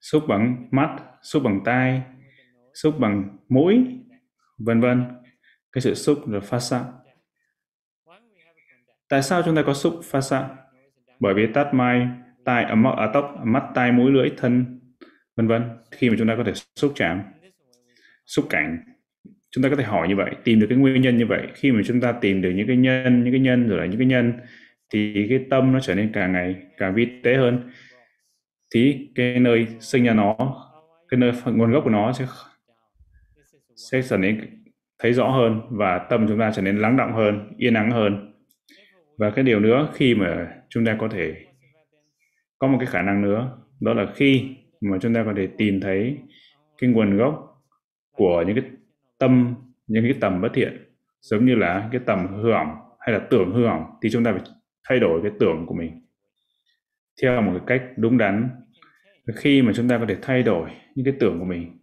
Xúc bằng mắt, xúc bằng tai, xúc bằng mũi, vân vân. Cái sự xúc là phát xạ. Tại sao chúng ta có xúc phát xạ? Bởi vì tát mai, tai ở mắt ở tóc, mắt, tai, mũi, lưỡi, thân, vân vân. Khi mà chúng ta có thể xúc chạm, xúc cảnh, chúng ta có thể hỏi như vậy, tìm được cái nguyên nhân như vậy. Khi mà chúng ta tìm được những cái nhân, những cái nhân, rồi là những cái nhân, thì cái tâm nó trở nên càng ngày càng vi tế hơn. Thì cái nơi sinh ra nó, cái nơi nguồn gốc của nó sẽ sẽ trở nên thấy rõ hơn và tâm chúng ta trở nên lắng động hơn, yên ắng hơn và cái điều nữa, khi mà chúng ta có thể có một cái khả năng nữa, đó là khi mà chúng ta có thể tìm thấy cái nguồn gốc của những cái tâm, những cái tầm bất thiện, giống như là cái tầm hư ảo hay là tưởng hư ảo, thì chúng ta phải thay đổi cái tưởng của mình theo một cái cách đúng đắn. Khi mà chúng ta có thể thay đổi những cái tưởng của mình,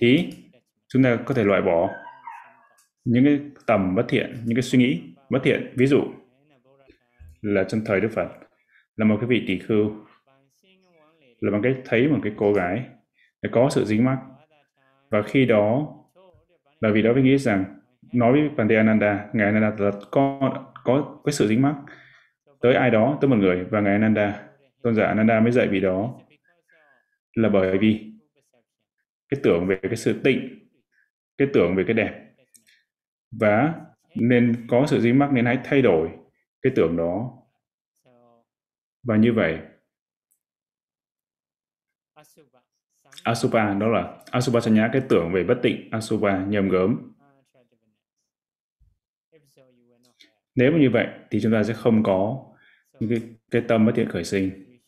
thì chúng ta có thể loại bỏ những cái tầm bất thiện, những cái suy nghĩ bất thiện ví dụ là trong thời đức phật, là một cái vị tỷ khưu, là bằng cách thấy một cái cô gái để có sự dính mắc. Và khi đó, là vì đó mới nghĩ rằng, nói với Bante Ananda ngài Ananda là có có cái sự dính mắc. Tới ai đó, tới một người và ngài Ananda. Tôn giả Ananda mới dạy vì đó. Là bởi vì cái tưởng về cái sự tịnh, cái tưởng về cái đẹp. Và nên có sự dính mắc nên hãy thay đổi cái tưởng đó. Và như vậy Asupa đó là Asupa Sanya cái tưởng về bất tịnh Asupa nhầm gớm. Nếu mà như vậy thì chúng ta sẽ không có những cái, cái tâm bất thiện khởi sinh.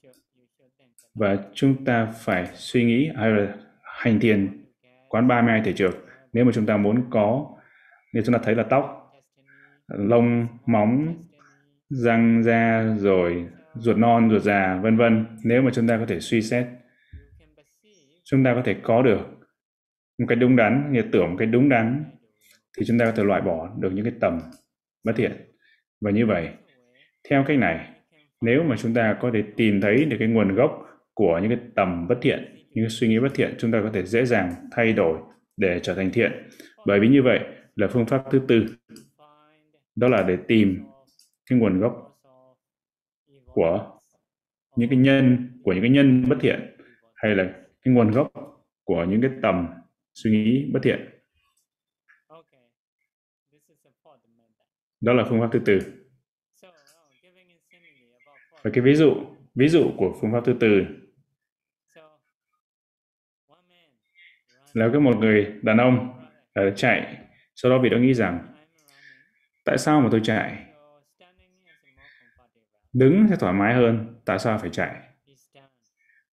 Và chúng ta phải suy nghĩ hay là hành thiền quán 32 thể trược. Nếu mà chúng ta muốn có nếu chúng ta thấy là tóc lông, móng, răng da rồi, ruột non, ruột già, vân vân. Nếu mà chúng ta có thể suy xét, chúng ta có thể có được một cái đúng đắn, như tưởng một cái đúng đắn, thì chúng ta có thể loại bỏ được những cái tầm bất thiện. Và như vậy, theo cách này, nếu mà chúng ta có thể tìm thấy được cái nguồn gốc của những cái tầm bất thiện, những cái suy nghĩ bất thiện, chúng ta có thể dễ dàng thay đổi để trở thành thiện. Bởi vì như vậy là phương pháp thứ tư đó là để tìm cái nguồn gốc của những cái nhân, của những cái nhân bất thiện, hay là cái nguồn gốc của những cái tầm suy nghĩ bất thiện. Đó là phương pháp thứ tư. Và cái ví dụ ví dụ của phương pháp thứ tư là cái một người đàn ông chạy, sau đó vì đó nghĩ rằng tại sao mà tôi chạy? Đứng sẽ thoải mái hơn, tại sao phải chạy?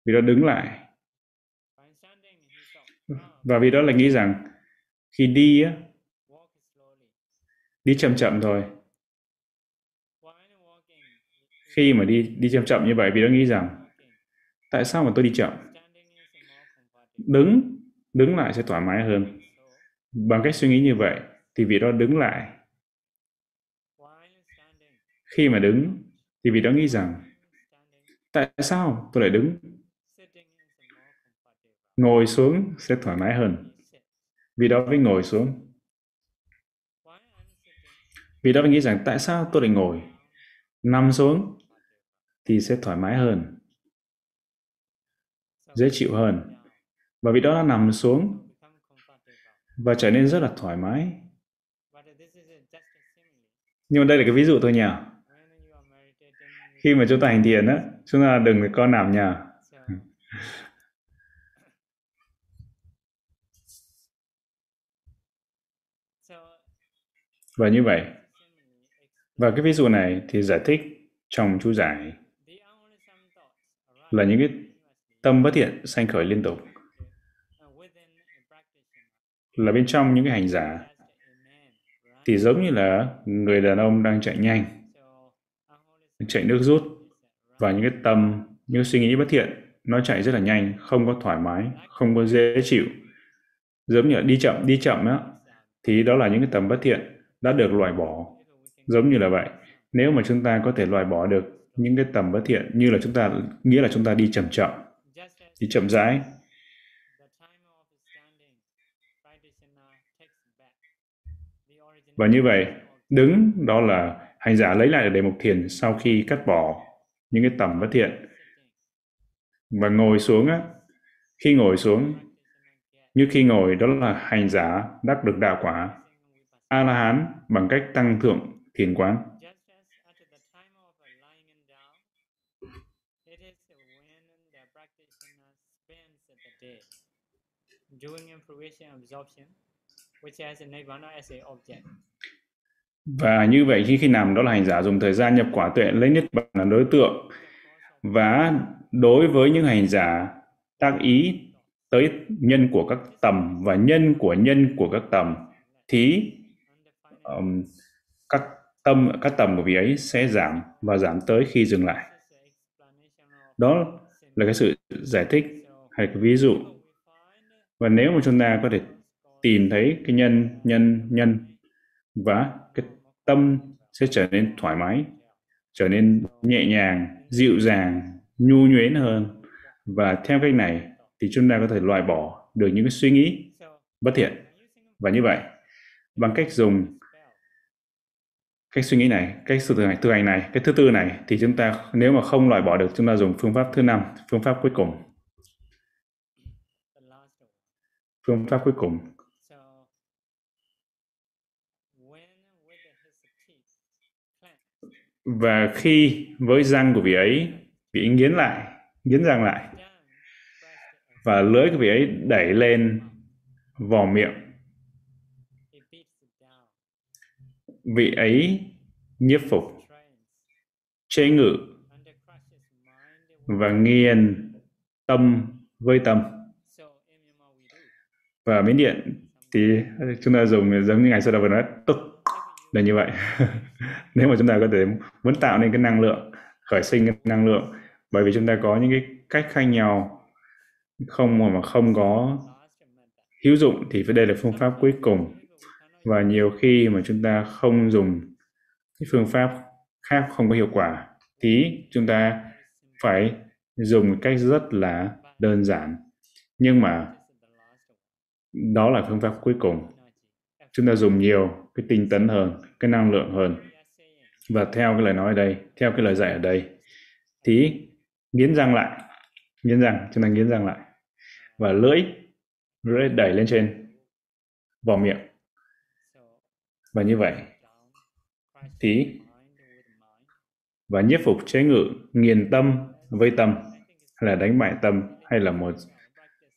Vì đó đứng lại. Và vì đó là nghĩ rằng khi đi á, đi chậm chậm thôi. Khi mà đi đi chậm chậm như vậy vì đó nghĩ rằng, tại sao mà tôi đi chậm? Đứng đứng lại sẽ thoải mái hơn. Bằng cách suy nghĩ như vậy thì vì đó đứng lại khi mà đứng, thì vì đó nghĩ rằng, tại sao tôi lại đứng? Ngồi xuống sẽ thoải mái hơn. Vì đó mới ngồi xuống. Vì đó mới nghĩ rằng, tại sao tôi lại ngồi? Nằm xuống thì sẽ thoải mái hơn. Dễ chịu hơn. Và vì đó đã nằm xuống và trở nên rất là thoải mái. Nhưng đây là cái ví dụ thôi nhỉ khi mà chúng ta hành thiền á, chúng ta đừng có nằm nhờ. Và như vậy, và cái ví dụ này thì giải thích trong chú giải là những cái tâm bất thiện sanh khởi liên tục. Là bên trong những cái hành giả thì giống như là người đàn ông đang chạy nhanh chạy nước rút. Và những cái tâm, những cái suy nghĩ bất thiện, nó chạy rất là nhanh, không có thoải mái, không có dễ chịu. Giống như là đi chậm đi chậm á, thì đó là những cái tầm bất thiện đã được loại bỏ. Giống như là vậy. Nếu mà chúng ta có thể loại bỏ được những cái tầm bất thiện, như là chúng ta, nghĩa là chúng ta đi chậm chậm, đi chậm rãi. Và như vậy, đứng, đó là hành giả lấy lại được đề mục thiền sau khi cắt bỏ những cái tầm bất thiện. Và ngồi xuống á khi ngồi xuống như khi ngồi đó là hành giả đắc được đạo quả. A la hán bằng cách tăng thượng thiền quán. Doing information absorption, which has a nirvana as an object và như vậy khi khi nằm đó là hành giả dùng thời gian nhập quả tuệ lấy niết bàn là đối tượng. Và đối với những hành giả tác ý tới nhân của các tầm và nhân của nhân của các tầm thì um, các tâm các tầm của vị ấy sẽ giảm và giảm tới khi dừng lại. Đó là cái sự giải thích hay cái ví dụ. Và nếu mà chúng ta có thể tìm thấy cái nhân nhân nhân và cái tâm sẽ trở nên thoải mái, trở nên nhẹ nhàng, dịu dàng, nhu nhuyễn hơn. Và theo cách này thì chúng ta có thể loại bỏ được những cái suy nghĩ bất thiện. Và như vậy, bằng cách dùng cách suy nghĩ này, cách thực hành thực hành này, cái thứ tư này thì chúng ta nếu mà không loại bỏ được, chúng ta dùng phương pháp thứ năm, phương pháp cuối cùng. Phương pháp cuối cùng So when with his teeth clenched, và khi với răng của vị ấy vị ấy nghiến lại, nghiến răng lại. Và lưỡi của vị ấy đẩy lên vò miệng. Vị ấy nhiếp phục, chế ngự và nghiền tâm với tâm. Và miến điện thì chúng ta dùng giống như ngày sau đó vừa nói, tức là như vậy. Nếu mà chúng ta có thể muốn tạo nên cái năng lượng, khởi sinh cái năng lượng, bởi vì chúng ta có những cái cách khác nhau, không mà không có hữu dụng thì đây là phương pháp cuối cùng. Và nhiều khi mà chúng ta không dùng cái phương pháp khác không có hiệu quả thì chúng ta phải dùng một cách rất là đơn giản. Nhưng mà đó là phương pháp cuối cùng. Chúng ta dùng nhiều cái tinh tấn hơn, cái năng lượng hơn. Và theo cái lời nói ở đây, theo cái lời dạy ở đây, thì nghiến răng lại, nghiến răng, chúng ta nghiến răng lại. Và lưỡi lưỡi đẩy lên trên, vào miệng. Và như vậy, thì và nhiếp phục chế ngự nghiền tâm với tâm, hay là đánh bại tâm, hay là một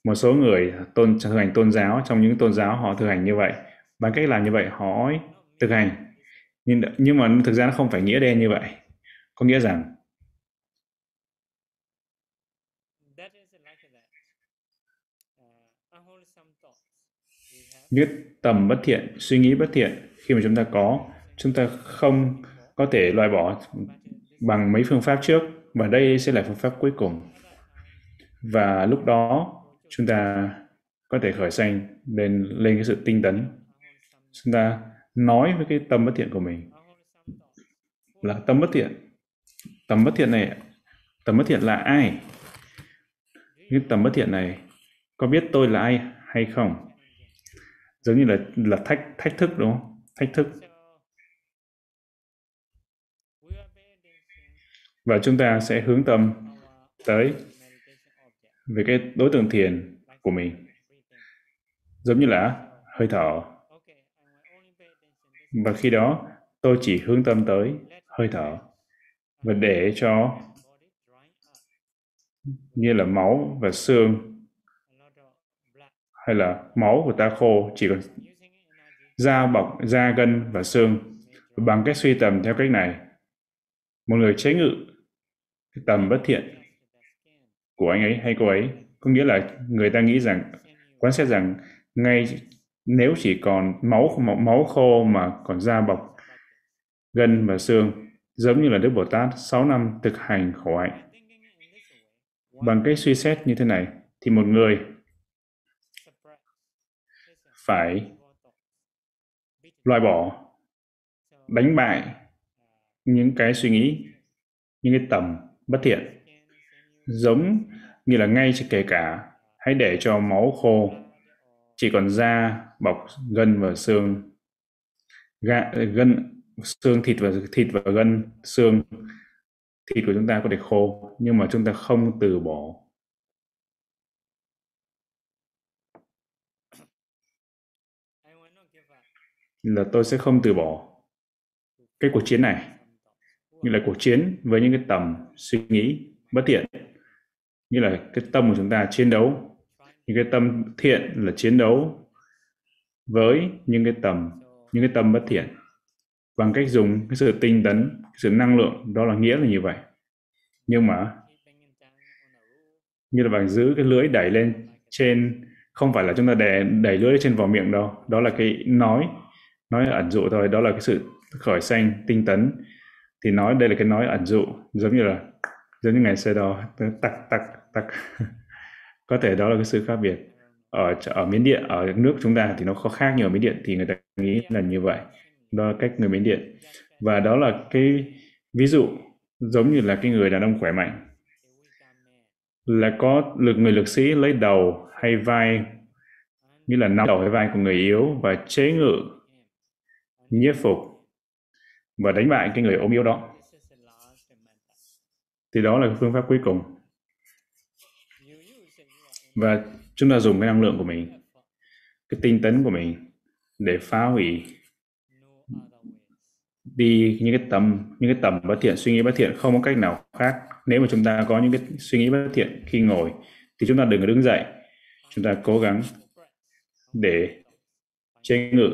một số người tôn, thực hành tôn giáo, trong những tôn giáo họ thực hành như vậy bằng cách làm như vậy họ thực hành. Nhưng nhưng mà thực ra nó không phải nghĩa đen như vậy. Có nghĩa rằng những tầm bất thiện, suy nghĩ bất thiện. Khi mà chúng ta có, chúng ta không có thể loại bỏ bằng mấy phương pháp trước. Và đây sẽ là phương pháp cuối cùng. Và lúc đó, chúng ta có thể khởi sanh, lên lên cái sự tinh tấn chúng ta nói với cái tâm bất thiện của mình. Là tâm bất thiện. Tâm bất thiện này, tâm bất thiện là ai? Cái tâm bất thiện này, có biết tôi là ai hay không? Giống như là là thách thách thức, đúng không? Thách thức. Và chúng ta sẽ hướng tâm tới về cái đối tượng thiền của mình. Giống như là hơi thở Okay, I will only pay attention this và khi đó, tôi chỉ hướng tâm tới hơi thở. Và để cho như là máu và xương hay là máu của ta khô, chỉ còn da bọc, da gân và xương. Và bằng cách suy tầm theo cách này, một người chế ngự tầm bất thiện của anh ấy hay cô ấy, có nghĩa là người ta nghĩ rằng, quán xét rằng ngay nếu chỉ còn máu máu, khô mà còn da bọc gân và xương giống như là Đức Bồ Tát 6 năm thực hành khổ hạnh. Bằng cách suy xét như thế này thì một người phải loại bỏ đánh bại những cái suy nghĩ những cái tầm bất thiện. Giống như là ngay kể cả hãy để cho máu khô chỉ còn da, bọc gân và xương. Gạ gân, xương, thịt và thịt và gân, xương, thịt của chúng ta có thể khô, nhưng mà chúng ta không từ bỏ. Là tôi sẽ không từ bỏ cái cuộc chiến này. Như là cuộc chiến với những cái tầm suy nghĩ bất thiện, như là cái tâm của chúng ta chiến đấu những cái tâm thiện là chiến đấu với những cái tầm, những cái tâm bất thiện. Bằng cách dùng cái sự tinh tấn, cái sự năng lượng, đó là nghĩa là như vậy. Nhưng mà như là bằng giữ cái lưới đẩy lên trên, không phải là chúng ta đè, đẩy lưới trên vào miệng đâu. Đó là cái nói nói ẩn dụ thôi. Đó là cái sự khởi sanh, tinh tấn. Thì nói đây là cái nói ẩn dụ, giống như là, giống như ngày xe đó. Tắc tắc tắc có thể đó là cái sự khác biệt. Ở ở miến điện, ở nước chúng ta thì nó khó khác nhiều miến điện thì người ta nghĩ là như vậy. Đó là cách người miến điện. Và đó là cái ví dụ giống như là cái người đàn ông khỏe mạnh. Là có lực, người lực sĩ lấy đầu hay vai, như là nắm đầu hay vai của người yếu và chế ngự, nhiếp phục và đánh bại cái người ốm yếu đó. Thì đó là phương pháp cuối cùng và chúng ta dùng cái năng lượng của mình, cái tinh tấn của mình để phá hủy đi những cái tầm, những cái tầm bất thiện, suy nghĩ bất thiện không có cách nào khác. Nếu mà chúng ta có những cái suy nghĩ bất thiện khi ngồi, thì chúng ta đừng có đứng dậy. Chúng ta cố gắng để chế ngự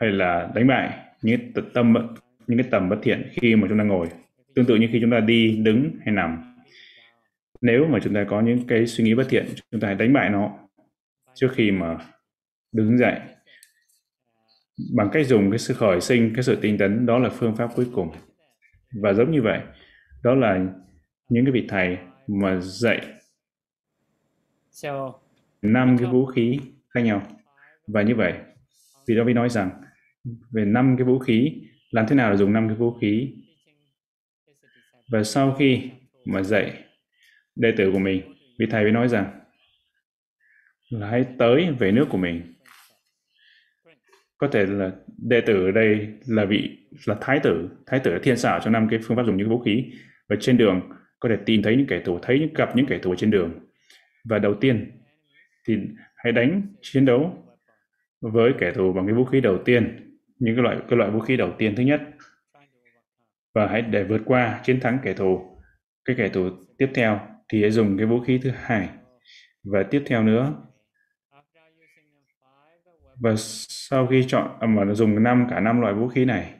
hay là đánh bại những cái tâm bất- những cái tầm bất thiện khi mà chúng ta ngồi. Tương tự như khi chúng ta đi, đứng hay nằm nếu mà chúng ta có những cái suy nghĩ bất thiện, chúng ta hãy đánh bại nó trước khi mà đứng dậy. Bằng cách dùng cái sự khởi sinh, cái sự tinh tấn, đó là phương pháp cuối cùng. Và giống như vậy, đó là những cái vị thầy mà dạy năm cái vũ khí khác nhau. Và như vậy vì đó mới nói rằng về năm cái vũ khí, làm thế nào để dùng năm cái vũ khí? Và sau khi mà dạy đệ tử của mình. Vì thầy mới nói rằng là hãy tới về nước của mình. Có thể là đệ tử ở đây là vị, là thái tử. Thái tử thiên xảo cho năm cái phương pháp dùng những vũ khí. Và trên đường, có thể tìm thấy những kẻ thù, thấy những, gặp những kẻ thù trên đường. Và đầu tiên thì hãy đánh, chiến đấu với kẻ thù bằng cái vũ khí đầu tiên. Những cái loại cái loại vũ khí đầu tiên thứ nhất. Và hãy để vượt qua, chiến thắng kẻ thù. Cái kẻ thù tiếp theo thì hãy dùng cái vũ khí thứ hai. Và tiếp theo nữa, và sau khi chọn à, mà dùng năm, cả năm loại vũ khí này,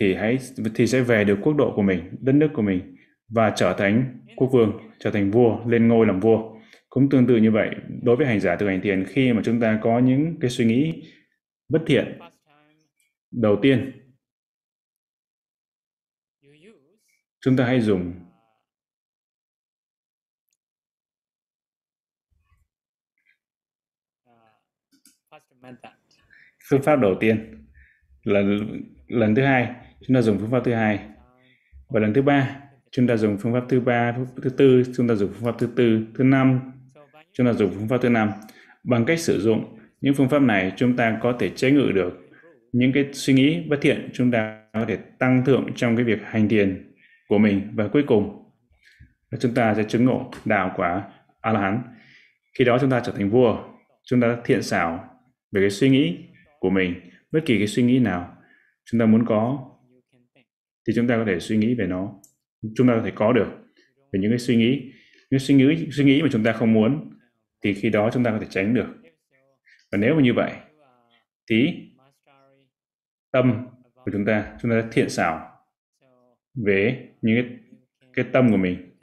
thì hãy, thì sẽ về được quốc độ của mình, đất nước của mình, và trở thành quốc vương, trở thành vua, lên ngôi làm vua. Cũng tương tự như vậy, đối với hành giả thực hành thiền, khi mà chúng ta có những cái suy nghĩ bất thiện, đầu tiên, chúng ta hãy dùng uh, uh, first method phương pháp đầu tiên là lần thứ hai, chúng ta dùng phương pháp thứ hai. Và lần thứ ba, chúng ta dùng phương pháp thứ ba thứ tư, chúng ta dùng phương pháp thứ tư, thứ năm, chúng ta dùng phương pháp thứ năm. Bằng cách sử dụng những phương pháp này, chúng ta có thể chế ngự được những cái suy nghĩ bất thiện, chúng ta có thể tăng thượng trong cái việc hành thiền của mình. Và cuối cùng, chúng ta sẽ chứng ngộ đạo quả a la hán. Khi đó chúng ta trở thành vua, chúng ta thiện xảo về cái suy nghĩ của mình bất kỳ cái suy nghĩ nào chúng ta muốn có thì chúng ta có thể suy nghĩ về nó. Chúng ta có thể có được về những cái suy nghĩ. Những suy nghĩ suy nghĩ mà chúng ta không muốn thì khi đó chúng ta có thể tránh được. Và nếu mà như vậy thì tâm của chúng ta chúng ta sẽ thiện xảo về những cái, cái tâm của mình.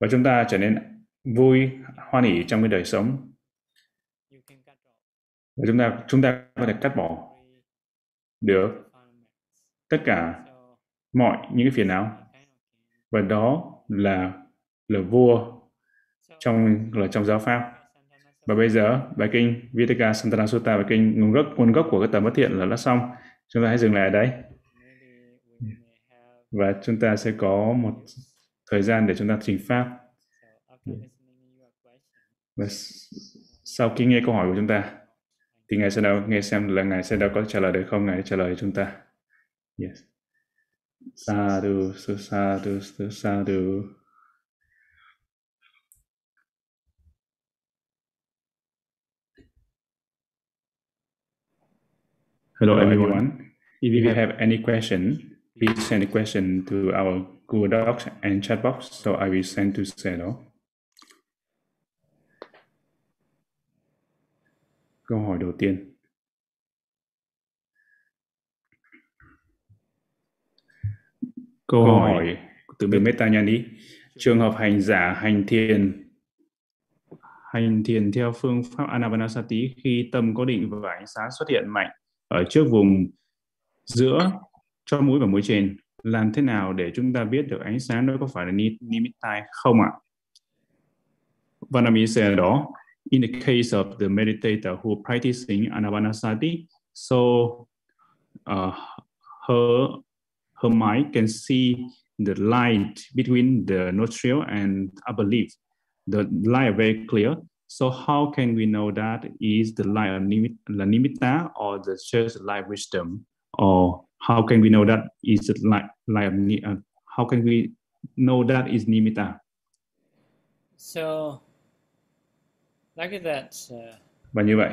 Và chúng ta trở nên vui hoan hỉ trong cái đời sống You can cut off và chúng ta chúng ta có thể cắt bỏ được tất cả mọi những cái phiền não. Và đó là là vua trong, là trong giáo pháp. Và bây giờ, bài kinh Vitaka Santana Sutta, bài kinh nguồn gốc nguồn gốc của cái tầm bất thiện là đã xong. Chúng ta hãy dừng lại ở đấy và chúng ta sẽ có một thời gian để chúng ta trình pháp. Và sau khi nghe câu hỏi của chúng ta thì ngài sẽ đâu nghe xem là ngài sẽ đâu có trả lời được không ngài trả lời chúng ta yes sadhu sadhu sadhu Hello everyone. If you have any question, please send a question to our Google Docs and chat box. So I will send to Sero. Câu hỏi đầu tiên. Câu hỏi từ bên Meta đi. Trường hợp hành giả hành thiền hành thiền theo phương pháp Anapanasati khi tâm có định và ánh sáng xuất hiện mạnh ở trước vùng giữa cho mũi và mũi trên làm thế nào để chúng ta biết được ánh sáng đó có phải là ni- nimitta hay không ạ? Vanami said đó, in the case of the meditator who practicing anapanasati, so uh, her her mind can see the light between the nostril and upper lip. The light very clear. So how can we know that is the light of nimitta or the just light wisdom? Or how can we know that is the light, light of, uh, how can we know that is nimitta? so Và như vậy,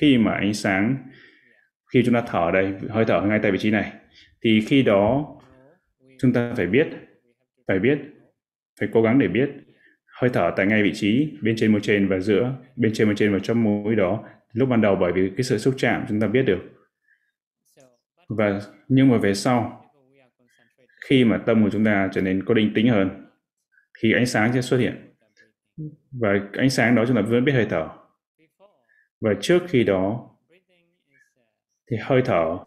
khi mà ánh sáng, khi chúng ta thở đây, hơi thở ngay tại vị trí này, thì khi đó chúng ta phải biết, phải biết, phải cố gắng để biết hơi thở tại ngay vị trí bên trên môi trên và giữa bên trên môi trên và trong mũi đó lúc ban đầu bởi vì cái sự xúc chạm chúng ta biết được. Và nhưng mà về sau khi mà tâm của chúng ta trở nên có định tĩnh hơn thì ánh sáng sẽ xuất hiện và ánh sáng đó chúng ta vẫn biết hơi thở. Và trước khi đó, thì hơi thở,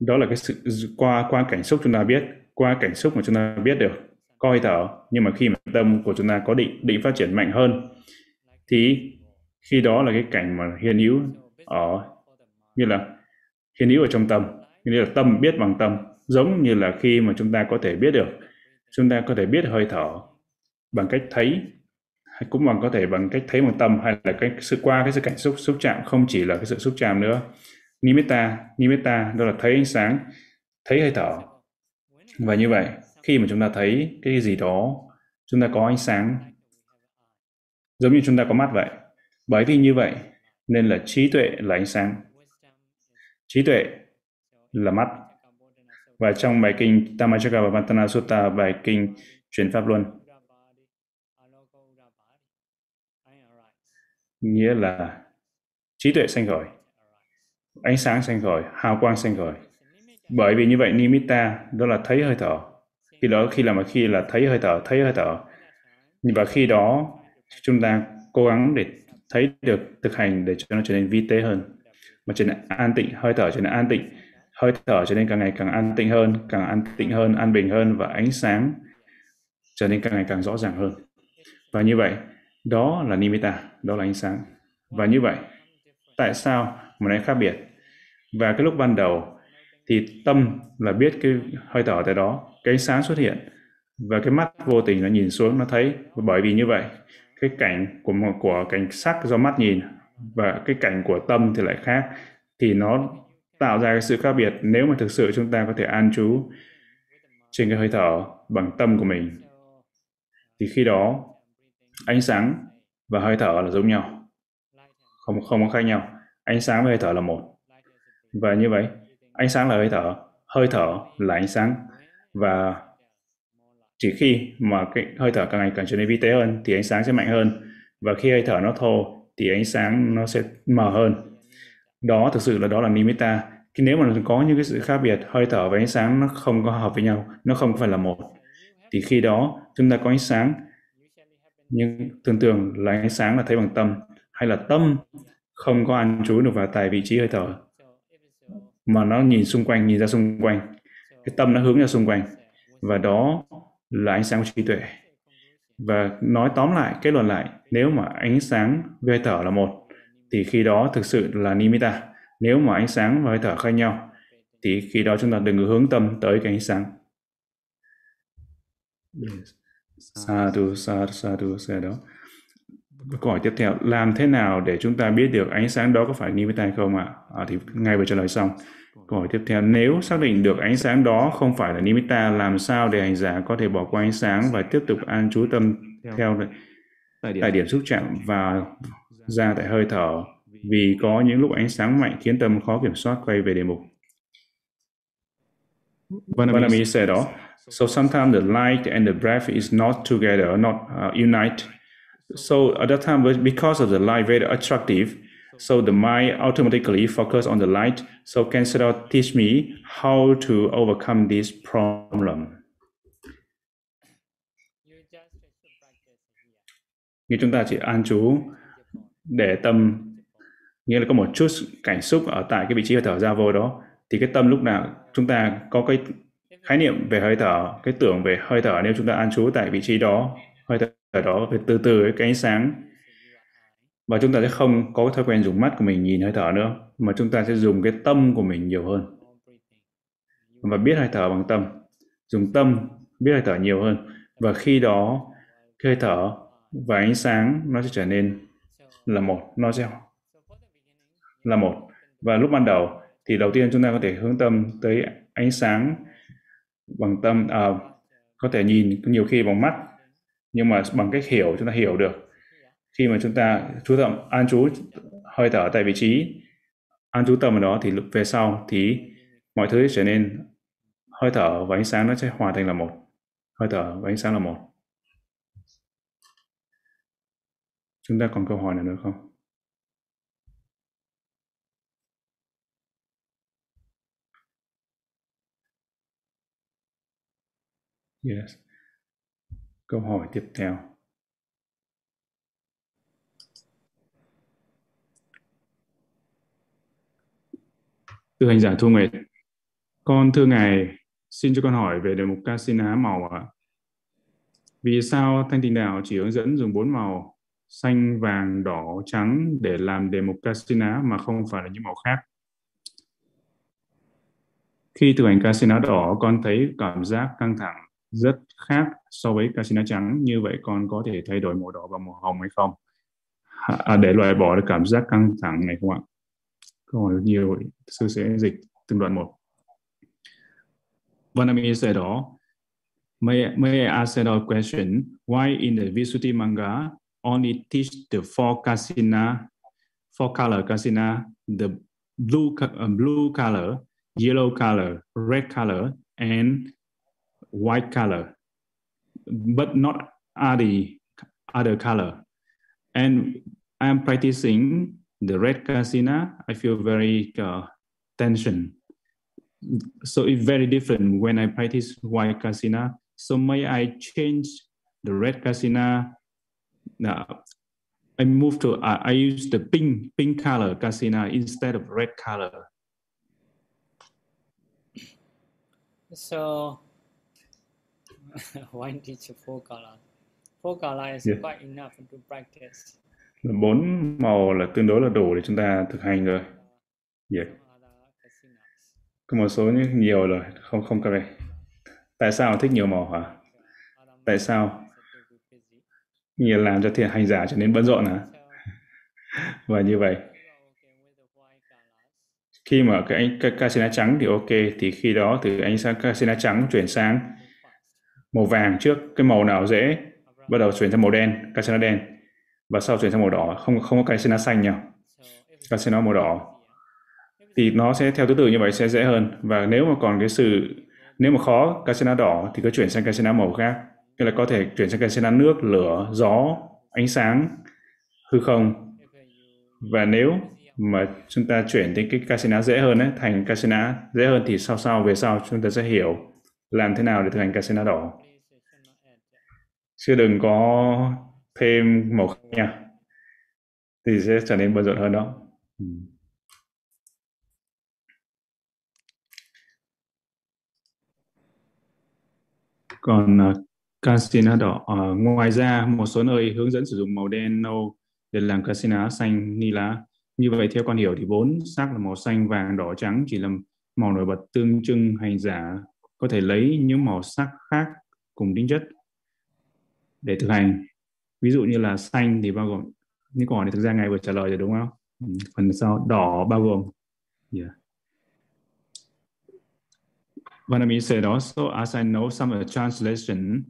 đó là cái sự qua qua cảnh xúc chúng ta biết, qua cảnh xúc mà chúng ta biết được có hơi thở, nhưng mà khi mà tâm của chúng ta có định định phát triển mạnh hơn, thì khi đó là cái cảnh mà hiện hữu ở như là hiện hữu ở trong tâm. Như là tâm biết bằng tâm, giống như là khi mà chúng ta có thể biết được, chúng ta có thể biết hơi thở bằng cách thấy hay cũng bằng có thể bằng cách thấy bằng tâm, hay là cái sự qua cái sự cảnh xúc xúc chạm, không chỉ là cái sự xúc chạm nữa. Nimitta nimitta đó là thấy ánh sáng, thấy hơi thở. Và như vậy, khi mà chúng ta thấy cái gì đó, chúng ta có ánh sáng, giống như chúng ta có mắt vậy. Bởi vì như vậy nên là trí tuệ là ánh sáng. Trí tuệ là mắt. Và trong bài kinh Tamachaka và Vantana Sutta bài kinh chuyển pháp luân nghĩa là trí tuệ sanh khởi, ánh sáng sanh khởi, hào quang sanh khởi. Bởi vì như vậy, nimitta đó là thấy hơi thở. Khi đó, khi là mà khi là thấy hơi thở, thấy hơi thở. Và khi đó, chúng ta cố gắng để thấy được thực hành để cho nó trở nên vi tế hơn. Mà trở nên an tịnh, hơi thở trở nên an tịnh. Hơi thở trở nên càng ngày càng an tịnh hơn, càng an tịnh hơn, an bình hơn và ánh sáng trở nên càng ngày càng rõ ràng hơn. Và như vậy đó là nimitta, đó là ánh sáng. Và như vậy, tại sao mà nó khác biệt? Và cái lúc ban đầu thì tâm là biết cái hơi thở tại đó, cái ánh sáng xuất hiện và cái mắt vô tình nó nhìn xuống, nó thấy. Và bởi vì như vậy, cái cảnh của của cảnh sắc do mắt nhìn và cái cảnh của tâm thì lại khác. Thì nó tạo ra cái sự khác biệt nếu mà thực sự chúng ta có thể an trú trên cái hơi thở bằng tâm của mình. Thì khi đó ánh sáng và hơi thở là giống nhau. Không không có khác nhau. Ánh sáng và hơi thở là một. Và như vậy, ánh sáng là hơi thở hơi thở là ánh sáng. Và chỉ khi mà cái hơi thở càng ngày càng trở nên vi tế hơn thì ánh sáng sẽ mạnh hơn. Và khi hơi thở nó thô thì ánh sáng nó sẽ mờ hơn. Đó, thực sự là đó là nimitta. Khi nếu mà có những cái sự khác biệt, hơi thở và ánh sáng nó không có hợp với nhau, nó không phải là một. Thì khi đó chúng ta có ánh sáng nhưng tưởng tượng là ánh sáng là thấy bằng tâm, hay là tâm không có an trú được vào tại vị trí hơi thở. Mà nó nhìn xung quanh, nhìn ra xung quanh. Cái tâm nó hướng ra xung quanh. Và đó là ánh sáng của trí tuệ. Và nói tóm lại, kết luận lại, nếu mà ánh sáng với hơi thở là một, thì khi đó thực sự là nimitta. Nếu mà ánh sáng và hơi thở khác nhau, thì khi đó chúng ta đừng hướng tâm tới cái ánh sáng. Yes. Sadhu, sadhu, sadhu, sadhu. Câu hỏi tiếp theo, làm thế nào để chúng ta biết được ánh sáng đó có phải nimitta hay không ạ? À? thì ngay vừa trả lời xong. Câu hỏi tiếp theo, nếu xác định được ánh sáng đó không phải là nimitta, làm sao để hành giả có thể bỏ qua ánh sáng và tiếp tục an trú tâm theo tại điểm xúc chạm và ra tại hơi thở vì có những lúc ánh sáng mạnh khiến tâm khó kiểm soát quay về đề mục. Vanami said đó, so sometimes the light and the breath is not together, not uh, unite. So at that time, because of the light very attractive, so the mind automatically focus on the light. So can Siddha teach me how to overcome this problem? Như chúng ta chỉ an chú để tâm nghĩa là có một chút cảnh xúc ở tại cái vị trí hơi thở ra vô đó thì cái tâm lúc nào chúng ta có cái khái niệm về hơi thở, cái tưởng về hơi thở nếu chúng ta an trú tại vị trí đó, hơi thở đó phải từ từ cái ánh sáng. Và chúng ta sẽ không có thói quen dùng mắt của mình nhìn hơi thở nữa, mà chúng ta sẽ dùng cái tâm của mình nhiều hơn. Và biết hơi thở bằng tâm, dùng tâm biết hơi thở nhiều hơn. Và khi đó, cái hơi thở và ánh sáng nó sẽ trở nên là một, nó sẽ là một. Và lúc ban đầu thì đầu tiên chúng ta có thể hướng tâm tới ánh sáng bằng tâm à, có thể nhìn nhiều khi bằng mắt nhưng mà bằng cách hiểu chúng ta hiểu được. Khi mà chúng ta chú tâm an chú hơi thở tại vị trí an chú tâm ở đó thì về sau thì mọi thứ trở nên hơi thở và ánh sáng nó sẽ hòa thành là một hơi thở và ánh sáng là một. Chúng ta còn câu hỏi nào nữa không? Yes. Câu hỏi tiếp theo. Từ hành giả Thu Nguyệt, con thưa Ngài, xin cho con hỏi về đề mục Kasina màu ạ. Vì sao Thanh Tịnh Đạo chỉ hướng dẫn dùng bốn màu xanh, vàng, đỏ, trắng để làm đề mục Kasina mà không phải là những màu khác? Khi thực hành Kasina đỏ, con thấy cảm giác căng thẳng rất khác so với casino trắng. Như vậy con có thể thay đổi màu đỏ và màu hồng hay không? À, để loại bỏ được cảm giác căng thẳng này không ạ? Câu hỏi nhiều sư sẽ dịch từng đoạn một. Vanami said đó may, may I ask a question? Why in the VisuTi manga only teach the four casino, four color casino, the blue uh, blue color yellow color red color and white color, but not other other color. And I'm practicing the red kasina. I feel very uh, tension. So it's very different when I practice white kasina. So may I change the red kasina? Now I move to uh, I use the pink pink color kasina instead of red color. So one teacher four color. Four color is yeah. quite enough to practice. Bốn màu là tương đối là đủ để chúng ta thực hành rồi. Yeah. Có một số nhiều rồi, không không có đây. Tại sao thích nhiều màu hả? Tại sao? Nhiều làm cho thiện hành giả trở nên bận rộn hả? Và như vậy, khi mà cái ánh casina trắng thì ok, thì khi đó từ ánh sáng casina trắng chuyển sang màu vàng trước. Cái màu nào dễ bắt đầu chuyển sang màu đen casino đen. Và sau chuyển sang màu đỏ không không có casino xanh nhau casino màu đỏ. Thì nó sẽ theo thứ tự như vậy sẽ dễ hơn. Và nếu mà còn cái sự nếu mà khó casino đỏ thì cứ chuyển sang casino màu khác. Như là có thể chuyển sang casino nước lửa gió ánh sáng hư không. Và nếu mà chúng ta chuyển đến cái casino dễ hơn ấy, thành casino dễ hơn thì sau sau về sau chúng ta sẽ hiểu làm thế nào để thực hành casino đỏ chứ đừng có thêm màu khác nha thì sẽ trở nên bận rộn hơn đó. Ừ. còn uh, casino đỏ uh, ngoài ra một số nơi hướng dẫn sử dụng màu đen nâu để làm casino xanh ni lá như vậy theo con hiểu thì bốn sắc là màu xanh vàng đỏ trắng chỉ là màu nổi bật tương trưng hành giả. Có thể lấy những màu sắc khác cùng tính chất để thực hành ví dụ như là xanh thì bao gồm những câu hỏi này thực ra ngài vừa trả lời rồi đúng không ừ, phần sau đỏ bao gồm yeah. Vanami said also, as I know some of the translation,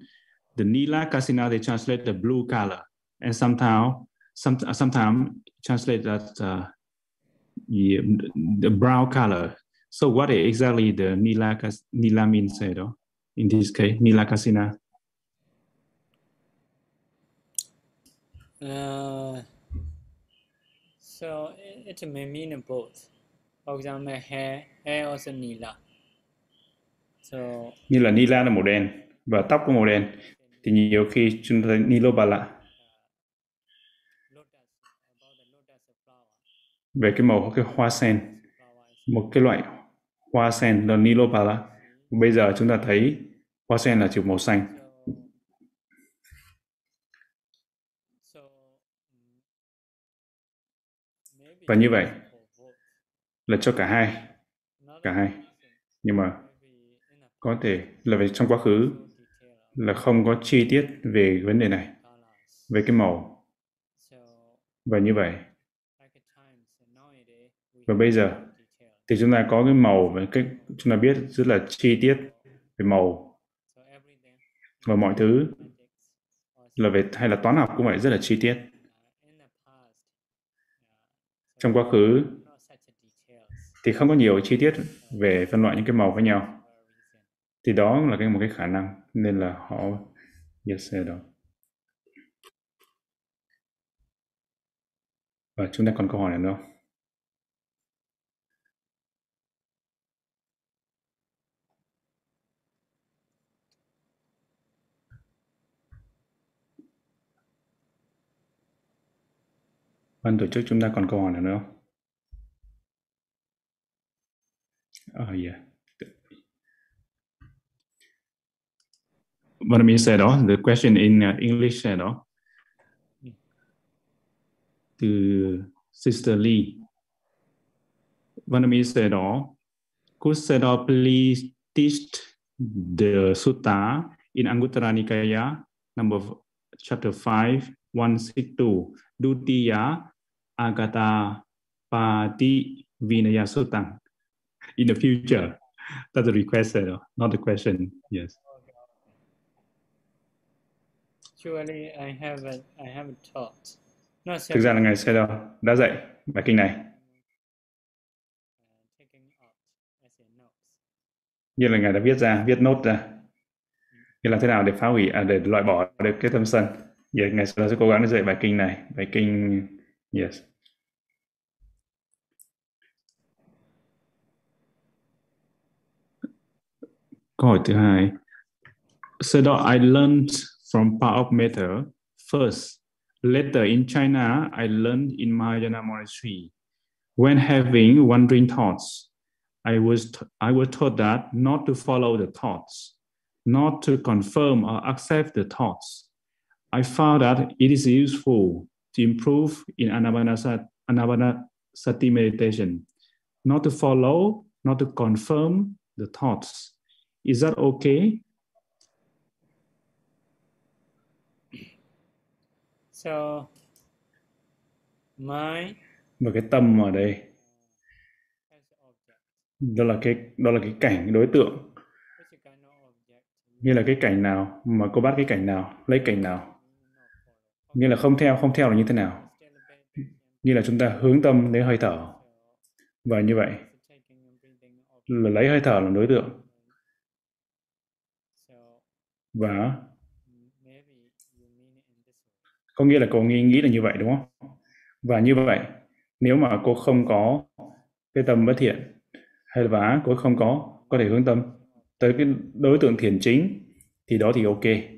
the Nila Kasina, they translate the blue color. And somehow, some, sometimes translate that uh, the, the brown color. So what exactly the Nila, Nila means you know, in this case, Nila Kasina? Uh, so it, it may mean both. For example, hair, hair also Nila. So, như là nila là màu đen và tóc có màu đen thì nhiều khi chúng ta thấy lạ. về cái màu cái hoa sen một cái loại hoa sen là nilo bala bây giờ chúng ta thấy hoa sen là chiều màu xanh và như vậy là cho cả hai cả hai. Nhưng mà có thể là về trong quá khứ là không có chi tiết về vấn đề này, về cái màu. Và như vậy, và bây giờ thì chúng ta có cái màu và cái, chúng ta biết rất là chi tiết về màu. Và mọi thứ là về, hay là toán học cũng vậy, rất là chi tiết trong quá khứ thì không có nhiều chi tiết về phân loại những cái màu với nhau. Thì đó là cái một cái khả năng nên là họ yes đó. Và chúng ta còn câu hỏi nào nữa Ban tổ chức chúng ta còn câu hỏi nào nữa không? Oh, yeah. what I mean said đó, the question in uh, English said đó, to Sister Lee. Vanami said đó, could said, Seda please teach the sutta in Anguttara Nikaya, number chapter 5, 162, Dutiya Agata Pati Vinaya Sutta in the future. That's a request, not a question. Yes. Actually, I haven't, I haven't taught. Not Thực ra là Ngài sẽ đã dạy bài kinh này. Như là Ngài đã viết ra, viết nốt ra. Như làm thế nào để phá hủy, à, để loại bỏ được cái tâm sân. Vậy Ngài sẽ cố gắng để dạy bài kinh này. Bài kinh, yes. Câu hỏi. So that I learned from part of matter. First, later in China, I learned in Mahayana monastery. When having wandering thoughts, I was, I was taught that not to follow the thoughts, not to confirm or accept the thoughts. I found that it is useful to improve in Anapanasati, Anapanasati meditation, not to follow, not to confirm the thoughts. Is that okay? So my và cái tâm ở đây đó là cái đó là cái cảnh đối tượng như là cái cảnh nào mà cô bắt cái cảnh nào lấy cảnh nào nghĩa là không theo không theo là như thế nào? Như là chúng ta hướng tâm đến hơi thở. Và như vậy, là lấy hơi thở làm đối tượng. Và có nghĩa là cô nghĩ nghĩ là như vậy, đúng không? Và như vậy, nếu mà cô không có cái tâm bất thiện, hay là cô không có có thể hướng tâm tới cái đối tượng thiền chính, thì đó thì ok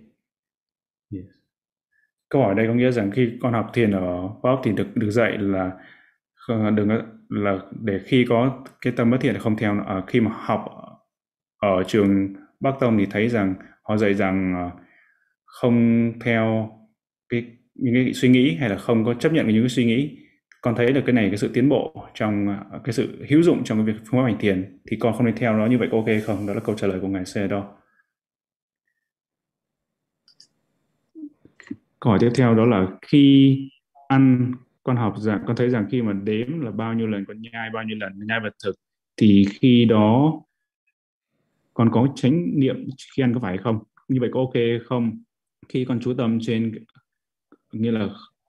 câu hỏi đây có nghĩa rằng khi con học thiền ở Pháp thì được được dạy là đừng là để khi có cái tâm bất thiện không theo à, khi mà học ở trường Bắc Tông thì thấy rằng họ dạy rằng à, không theo cái những cái suy nghĩ hay là không có chấp nhận những cái suy nghĩ. Con thấy được cái này cái sự tiến bộ trong à, cái sự hữu dụng trong cái việc phương pháp hành thiền thì con không nên theo nó. Như vậy có ok không? Đó là câu trả lời của ngài xe câu hỏi tiếp theo đó là khi ăn con học rằng con thấy rằng khi mà đếm là bao nhiêu lần con nhai, bao nhiêu lần nhai vật thực, thì khi đó con có tránh niệm khi ăn có phải không? Như vậy có ok không? Khi con chú tâm trên, nghĩa là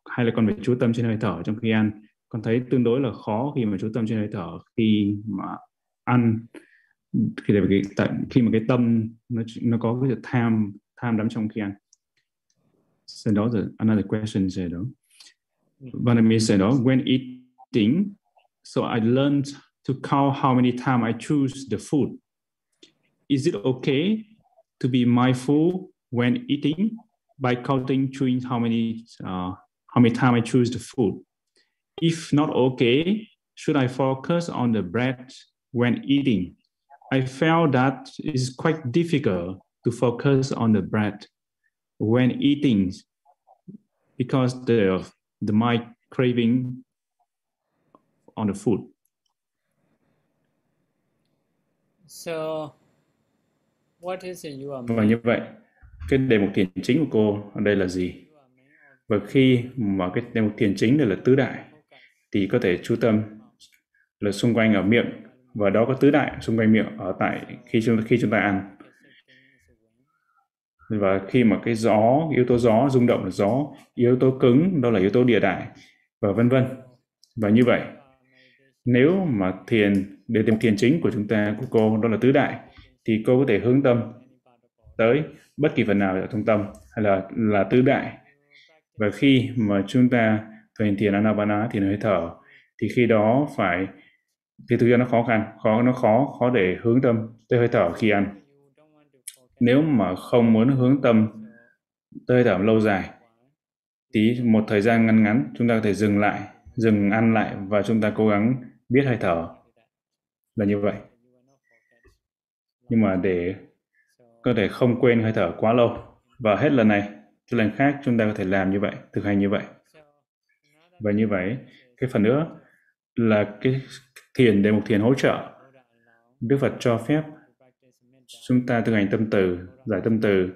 hay là con phải chú tâm trên hơi thở trong khi ăn? Con thấy tương đối là khó khi mà chú tâm trên hơi thở khi mà ăn. Khi cái, tại khi mà cái tâm nó nó có cái tham tham đắm trong khi ăn. Đó là another question đó Vanami said đó when eating so I learned to count how many times I choose the food. Is it okay to be mindful when eating by counting chewing how many uh, how many times I choose the food? If not okay should I focus on the bread when eating? I felt that it's quite difficult to focus on the bread when eating because the the mind craving on the food. So, what is it you are Và như vậy, cái đề mục thiền chính của cô ở đây là gì? Và khi mà cái đề mục thiền chính này là tứ đại, thì có thể chú tâm là xung quanh ở miệng và đó có tứ đại xung quanh miệng ở tại khi chúng khi chúng ta ăn và khi mà cái gió yếu tố gió rung động là gió yếu tố cứng, đó là yếu tố địa đại, và vân vân. Và như vậy, nếu mà thiền, để tìm thiền chính của chúng ta của cô, đó là tứ đại, thì cô có thể hướng tâm tới bất kỳ phần nào ở trung tâm hay là là tứ đại. Và khi mà chúng ta thiền thiền anapana thì hơi thở, thì khi đó phải thì thực ra nó khó khăn, khó, nó khó khó để hướng tâm tới hơi thở khi ăn nếu mà không muốn hướng tâm tới hơi thở lâu dài, tí một thời gian ngắn ngắn, chúng ta có thể dừng lại, dừng ăn lại và chúng ta cố gắng biết hơi thở là như vậy. Nhưng mà để có thể không quên hơi thở quá lâu, và hết lần này, cho lần khác chúng ta có thể làm như vậy, thực hành như vậy. Và như vậy, cái phần nữa là cái thiền để một thiền hỗ trợ. Đức phật cho phép chúng ta thực hành tâm từ, giải tâm từ,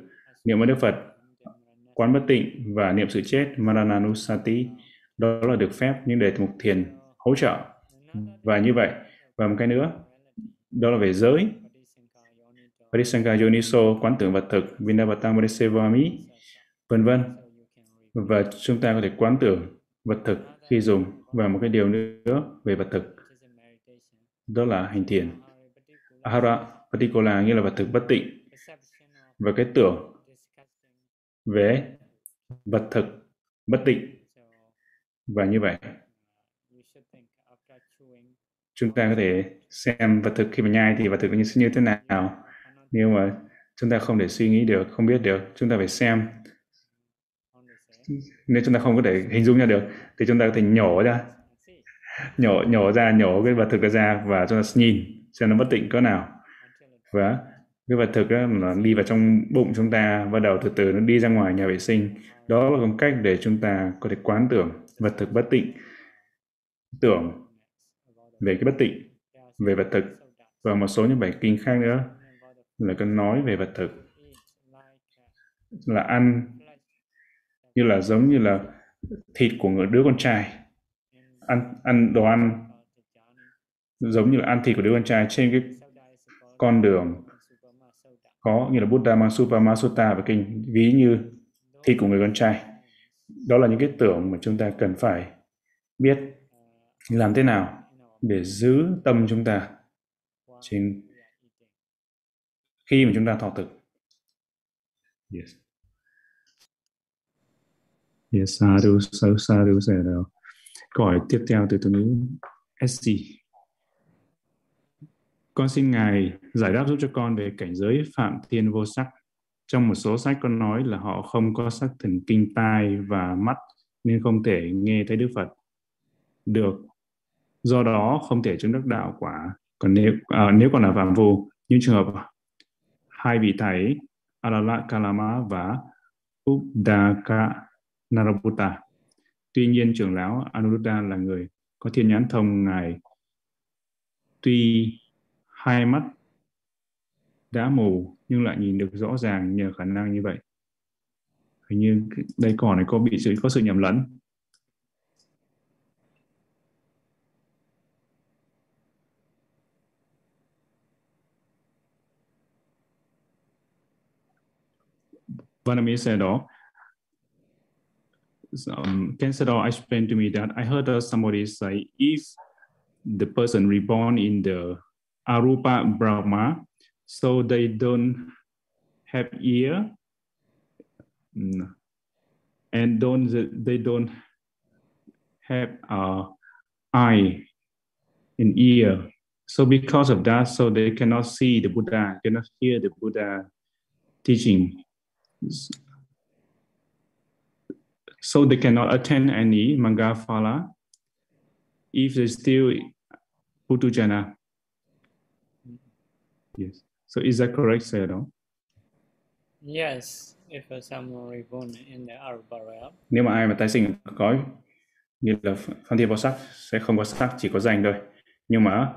niệm với đức phật, quán bất tịnh và niệm sự chết, marananusati. Đó là được phép nhưng để mục thiền, hỗ trợ. Và như vậy, và một cái nữa, đó là về giới. Parisankar Yoniso, quán tưởng vật thực Vindavatam Varisevami vân vân. Và chúng ta có thể quán tưởng vật thực khi dùng. Và một cái điều nữa về vật thực. Đó là hành thiền. Ahara patikula nghĩa là vật thực bất tịnh. Và cái tưởng về vật thực bất tịnh. Và như vậy chúng ta có thể xem vật thực khi mà nhai thì vật thực như, như thế nào. Nhưng mà chúng ta không thể suy nghĩ được không biết được chúng ta phải xem. Nếu chúng ta không có thể hình dung ra được thì chúng ta có thể nhổ ra. Nhổ nhổ ra nhổ cái vật thực ra và chúng ta nhìn xem nó bất tịnh cỡ nào và cái vật thực đó nó đi vào trong bụng chúng ta, bắt đầu từ từ nó đi ra ngoài nhà vệ sinh. Đó là một cách để chúng ta có thể quán tưởng vật thực bất tịnh. Tưởng về cái bất tịnh, về vật thực. Và một số những bài kinh khác nữa. Là có nói về vật thực. Là ăn. Như là giống như là thịt của người đứa con trai. Ăn ăn đồ ăn. Giống như là ăn thịt của đứa con trai trên cái con đường có như là Buddha Masupa Sutta và kinh ví như thi của người con trai. Đó là những cái tưởng mà chúng ta cần phải biết làm thế nào để giữ tâm chúng ta trên khi mà chúng ta thọ thực yes. Yes sadhu sadhu sadhu sadhu câu hỏi tiếp theo từ từ ngữ SC con xin ngài giải đáp giúp cho con về cảnh giới phạm thiên vô sắc trong một số sách con nói là họ không có sắc thần kinh tai và mắt nên không thể nghe thấy Đức Phật được. Do đó không thể chứng đắc đạo quả. Còn nếu à, nếu còn là phạm vô, những trường hợp hai vị thầy Alala Kalama và Uddaka Naraputta. Tuy nhiên trưởng lão Anuruddha là người có thiên nhãn thông ngài tuy hai mắt đã mù nhưng lại nhìn được rõ ràng nhờ khả năng như vậy. hình như đây câu này có bị sự có sự nhầm lẫn Vanami said, oh, um, Ken I explained to me that I heard uh, somebody say if the person reborn in the Arupa Brahma, so they don't have ear, mm, and don't they don't have uh, eye and ear. So because of that, so they cannot see the Buddha, cannot hear the Buddha teaching. So they cannot attend any Mangala Phala. if they still Putujana. Yes. So is that correct, Sayadaw? Yes, if someone reborn in the Arupa realm, Nếu mà ai mà tái sinh cõi như là Phan Thiên Vô Sắc sẽ không có sắc, chỉ có danh thôi. Nhưng mà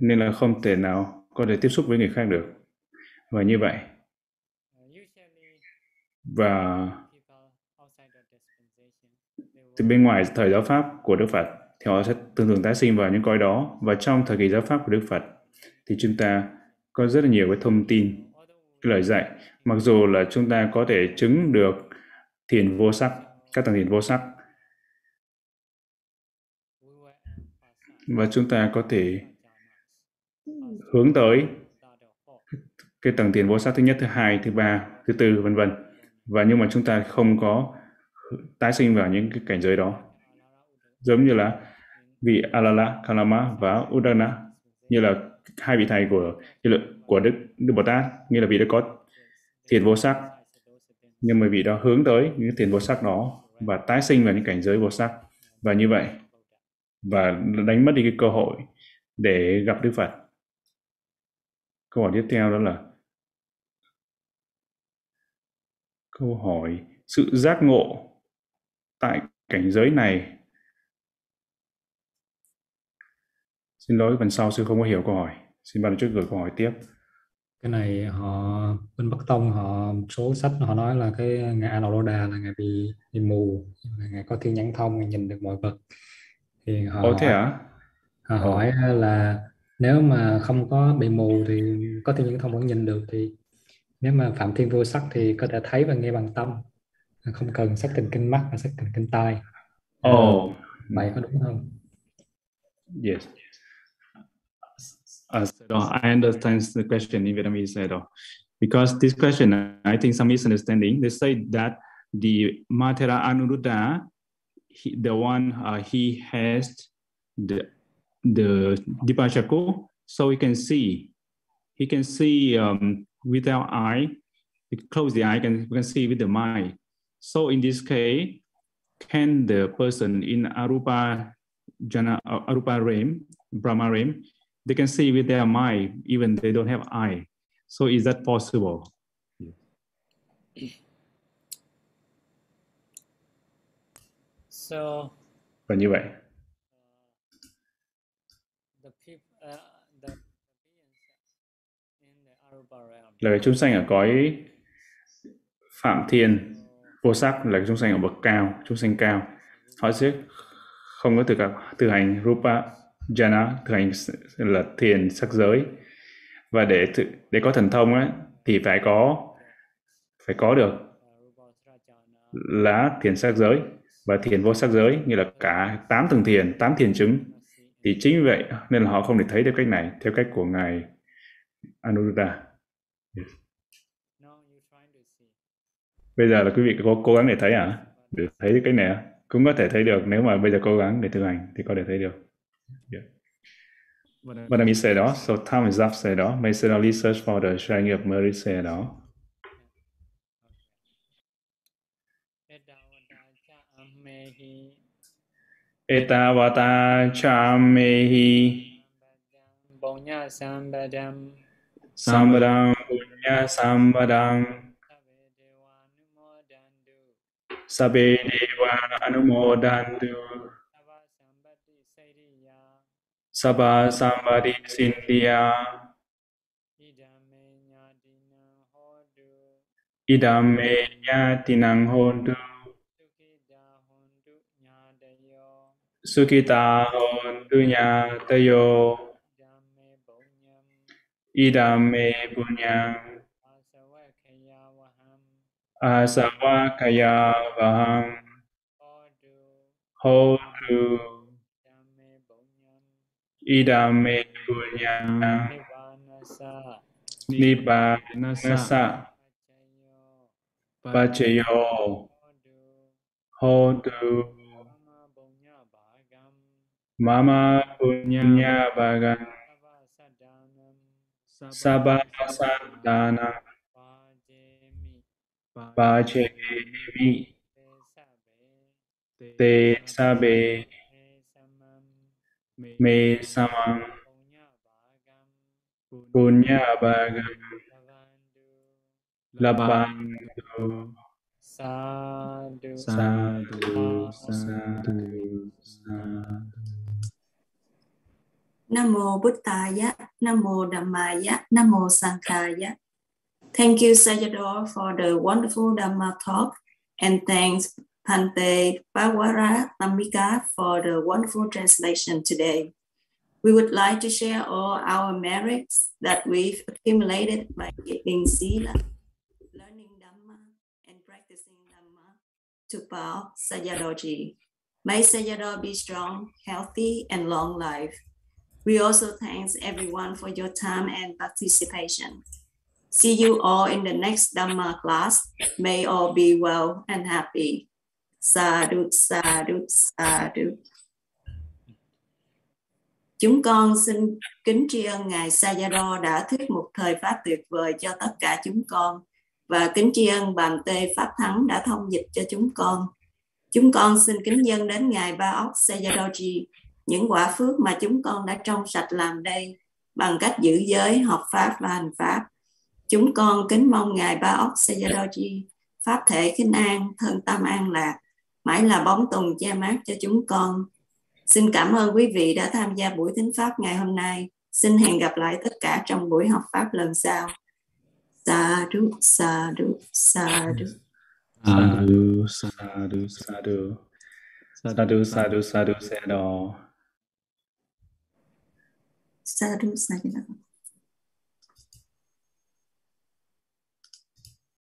nên là không thể nào có thể tiếp xúc với người khác được. Và như vậy, Uh, và từ bên ngoài thời giáo pháp của Đức Phật thì họ sẽ thường thường tái sinh vào những cõi đó và trong thời kỳ giáo pháp của Đức Phật thì chúng ta có rất là nhiều cái thông tin cái lời dạy. Mặc dù là chúng ta có thể chứng được thiền vô sắc các tầng thiền vô sắc. Và chúng ta có thể hướng tới cái tầng tiền vô sắc thứ nhất thứ hai thứ ba thứ tư vân vân. Và nhưng mà chúng ta không có tái sinh vào những cái cảnh giới đó. Giống như là vị Alala, Kalama và Udana như là hai vị thầy của như là của Đức Đức Bồ Tát như là vị đó có thiền vô sắc. Nhưng mà vị đó hướng tới những tiền vô sắc đó và tái sinh vào những cảnh giới vô sắc. Và như vậy, và đánh mất đi cái cơ hội để gặp Đức Phật. Câu hỏi tiếp theo đó là câu hỏi, sự giác ngộ tại cảnh giới này xin lỗi phần sau sư không có hiểu câu hỏi. Xin ban tổ chức gửi câu hỏi tiếp. Cái này họ bên Bắc Tông họ một số sách họ nói là cái ngài Anuruddha là ngài bị bị mù ngài có thiên nhãn thông ngài nhìn được mọi vật. Thì họ Ồ thế hả? họ hỏi là nếu mà không có bị mù thì có thiên nhãn thông vẫn nhìn được thì nếu mà phạm thiên vô sắc thì có thể thấy và nghe bằng tâm. Không cần sắc tình kinh mắt và sắc tình kinh tai. Ồ, vậy có đúng không? Yes. Uh, so I understand the question in Vietnamese at all. Because this question, I think some misunderstanding. They say that the Matera Anuruddha, he, the one uh, he has the the Dipachaku, so he can see. He can see um, without eye. He close the eye, can we can see with the mind. So in this case, can the person in Arupa Jana uh, Arupa realm, Brahma realm, they can see with their mind, even they don't have eye. So is that possible? So Và như vậy, the people, uh, the, cái chúng sanh ở cõi Phạm Thiên vô sắc là cái chúng sanh ở bậc cao, chúng sanh cao. Họ sẽ không có thực thực hành Rupa jhana thực hành là thiền sắc giới. Và để để có thần thông ấy thì phải có phải có được lá thiền sắc giới và thiền vô sắc giới như là cả tám tầng thiền, tám thiền chứng. Thì chính vì vậy nên là họ không thể thấy theo cách này, theo cách của ngài Anuruddha. Bây giờ là quý vị có cố gắng để thấy à? Để thấy cái này à? Cũng có thể thấy được nếu mà bây giờ cố gắng để thực hành thì có thể thấy được. Yeah. But I mean, say đó, so time is up. May say đó, research for the sharing of. Edavada cha amehi Etavata chamehi Bonya sambadam sambadang punya sambadang Sabe deva numodandu sabha sambadi sindhya. Idame nyadina hodu yatinang Sukita hondu nyatayo. Idame Bunyam. Asawakaya waham asawakaya vaham. Hodu idame punyang Nibbanasa Pacayo Hodu. Mama punya bagan Te sabe. Te sabe Me samang punya bagan Lavandu labantu Sadhu sadhu sadhu sadhu Nam mô Bụt Taya, Nam mô Dhammaya, Nam mô Sankhaya. Thank you, Sayadaw, for the wonderful Dhamma talk, and thanks Pante Pawara Tamika for the wonderful translation today. We would like to share all our merits that we've accumulated by keeping Sila, learning Dhamma, and practicing Dhamma to Paul Sayadaw May Sayadaw be strong, healthy, and long life. We also thanks everyone for your time and participation. See you all in the next Dhamma class. May all be well and happy. Sadhu, sadhu, sadhu. Chúng con xin kính tri ân Ngài Sayadaw đã thuyết một thời Pháp tuyệt vời cho tất cả chúng con và kính tri ân Bàn Tê Pháp Thắng đã thông dịch cho chúng con. Chúng con xin kính dân đến Ngài Ba Ốc Sayadaw những quả phước mà chúng con đã trong sạch làm đây bằng cách giữ giới, học Pháp và hành Pháp. Chúng con kính mong Ngài Ba Ốc Sayadaw Pháp thể khinh an, thân tâm an lạc, mãi là bóng tùng che mát cho chúng con. Xin cảm ơn quý vị đã tham gia buổi thính Pháp ngày hôm nay. Xin hẹn gặp lại tất cả trong buổi học Pháp lần sau. Sadhu, sadhu, sadhu. sadhu sadhu sadhu sadhu sadhu sadhu sadhu Sadhu, sadhu.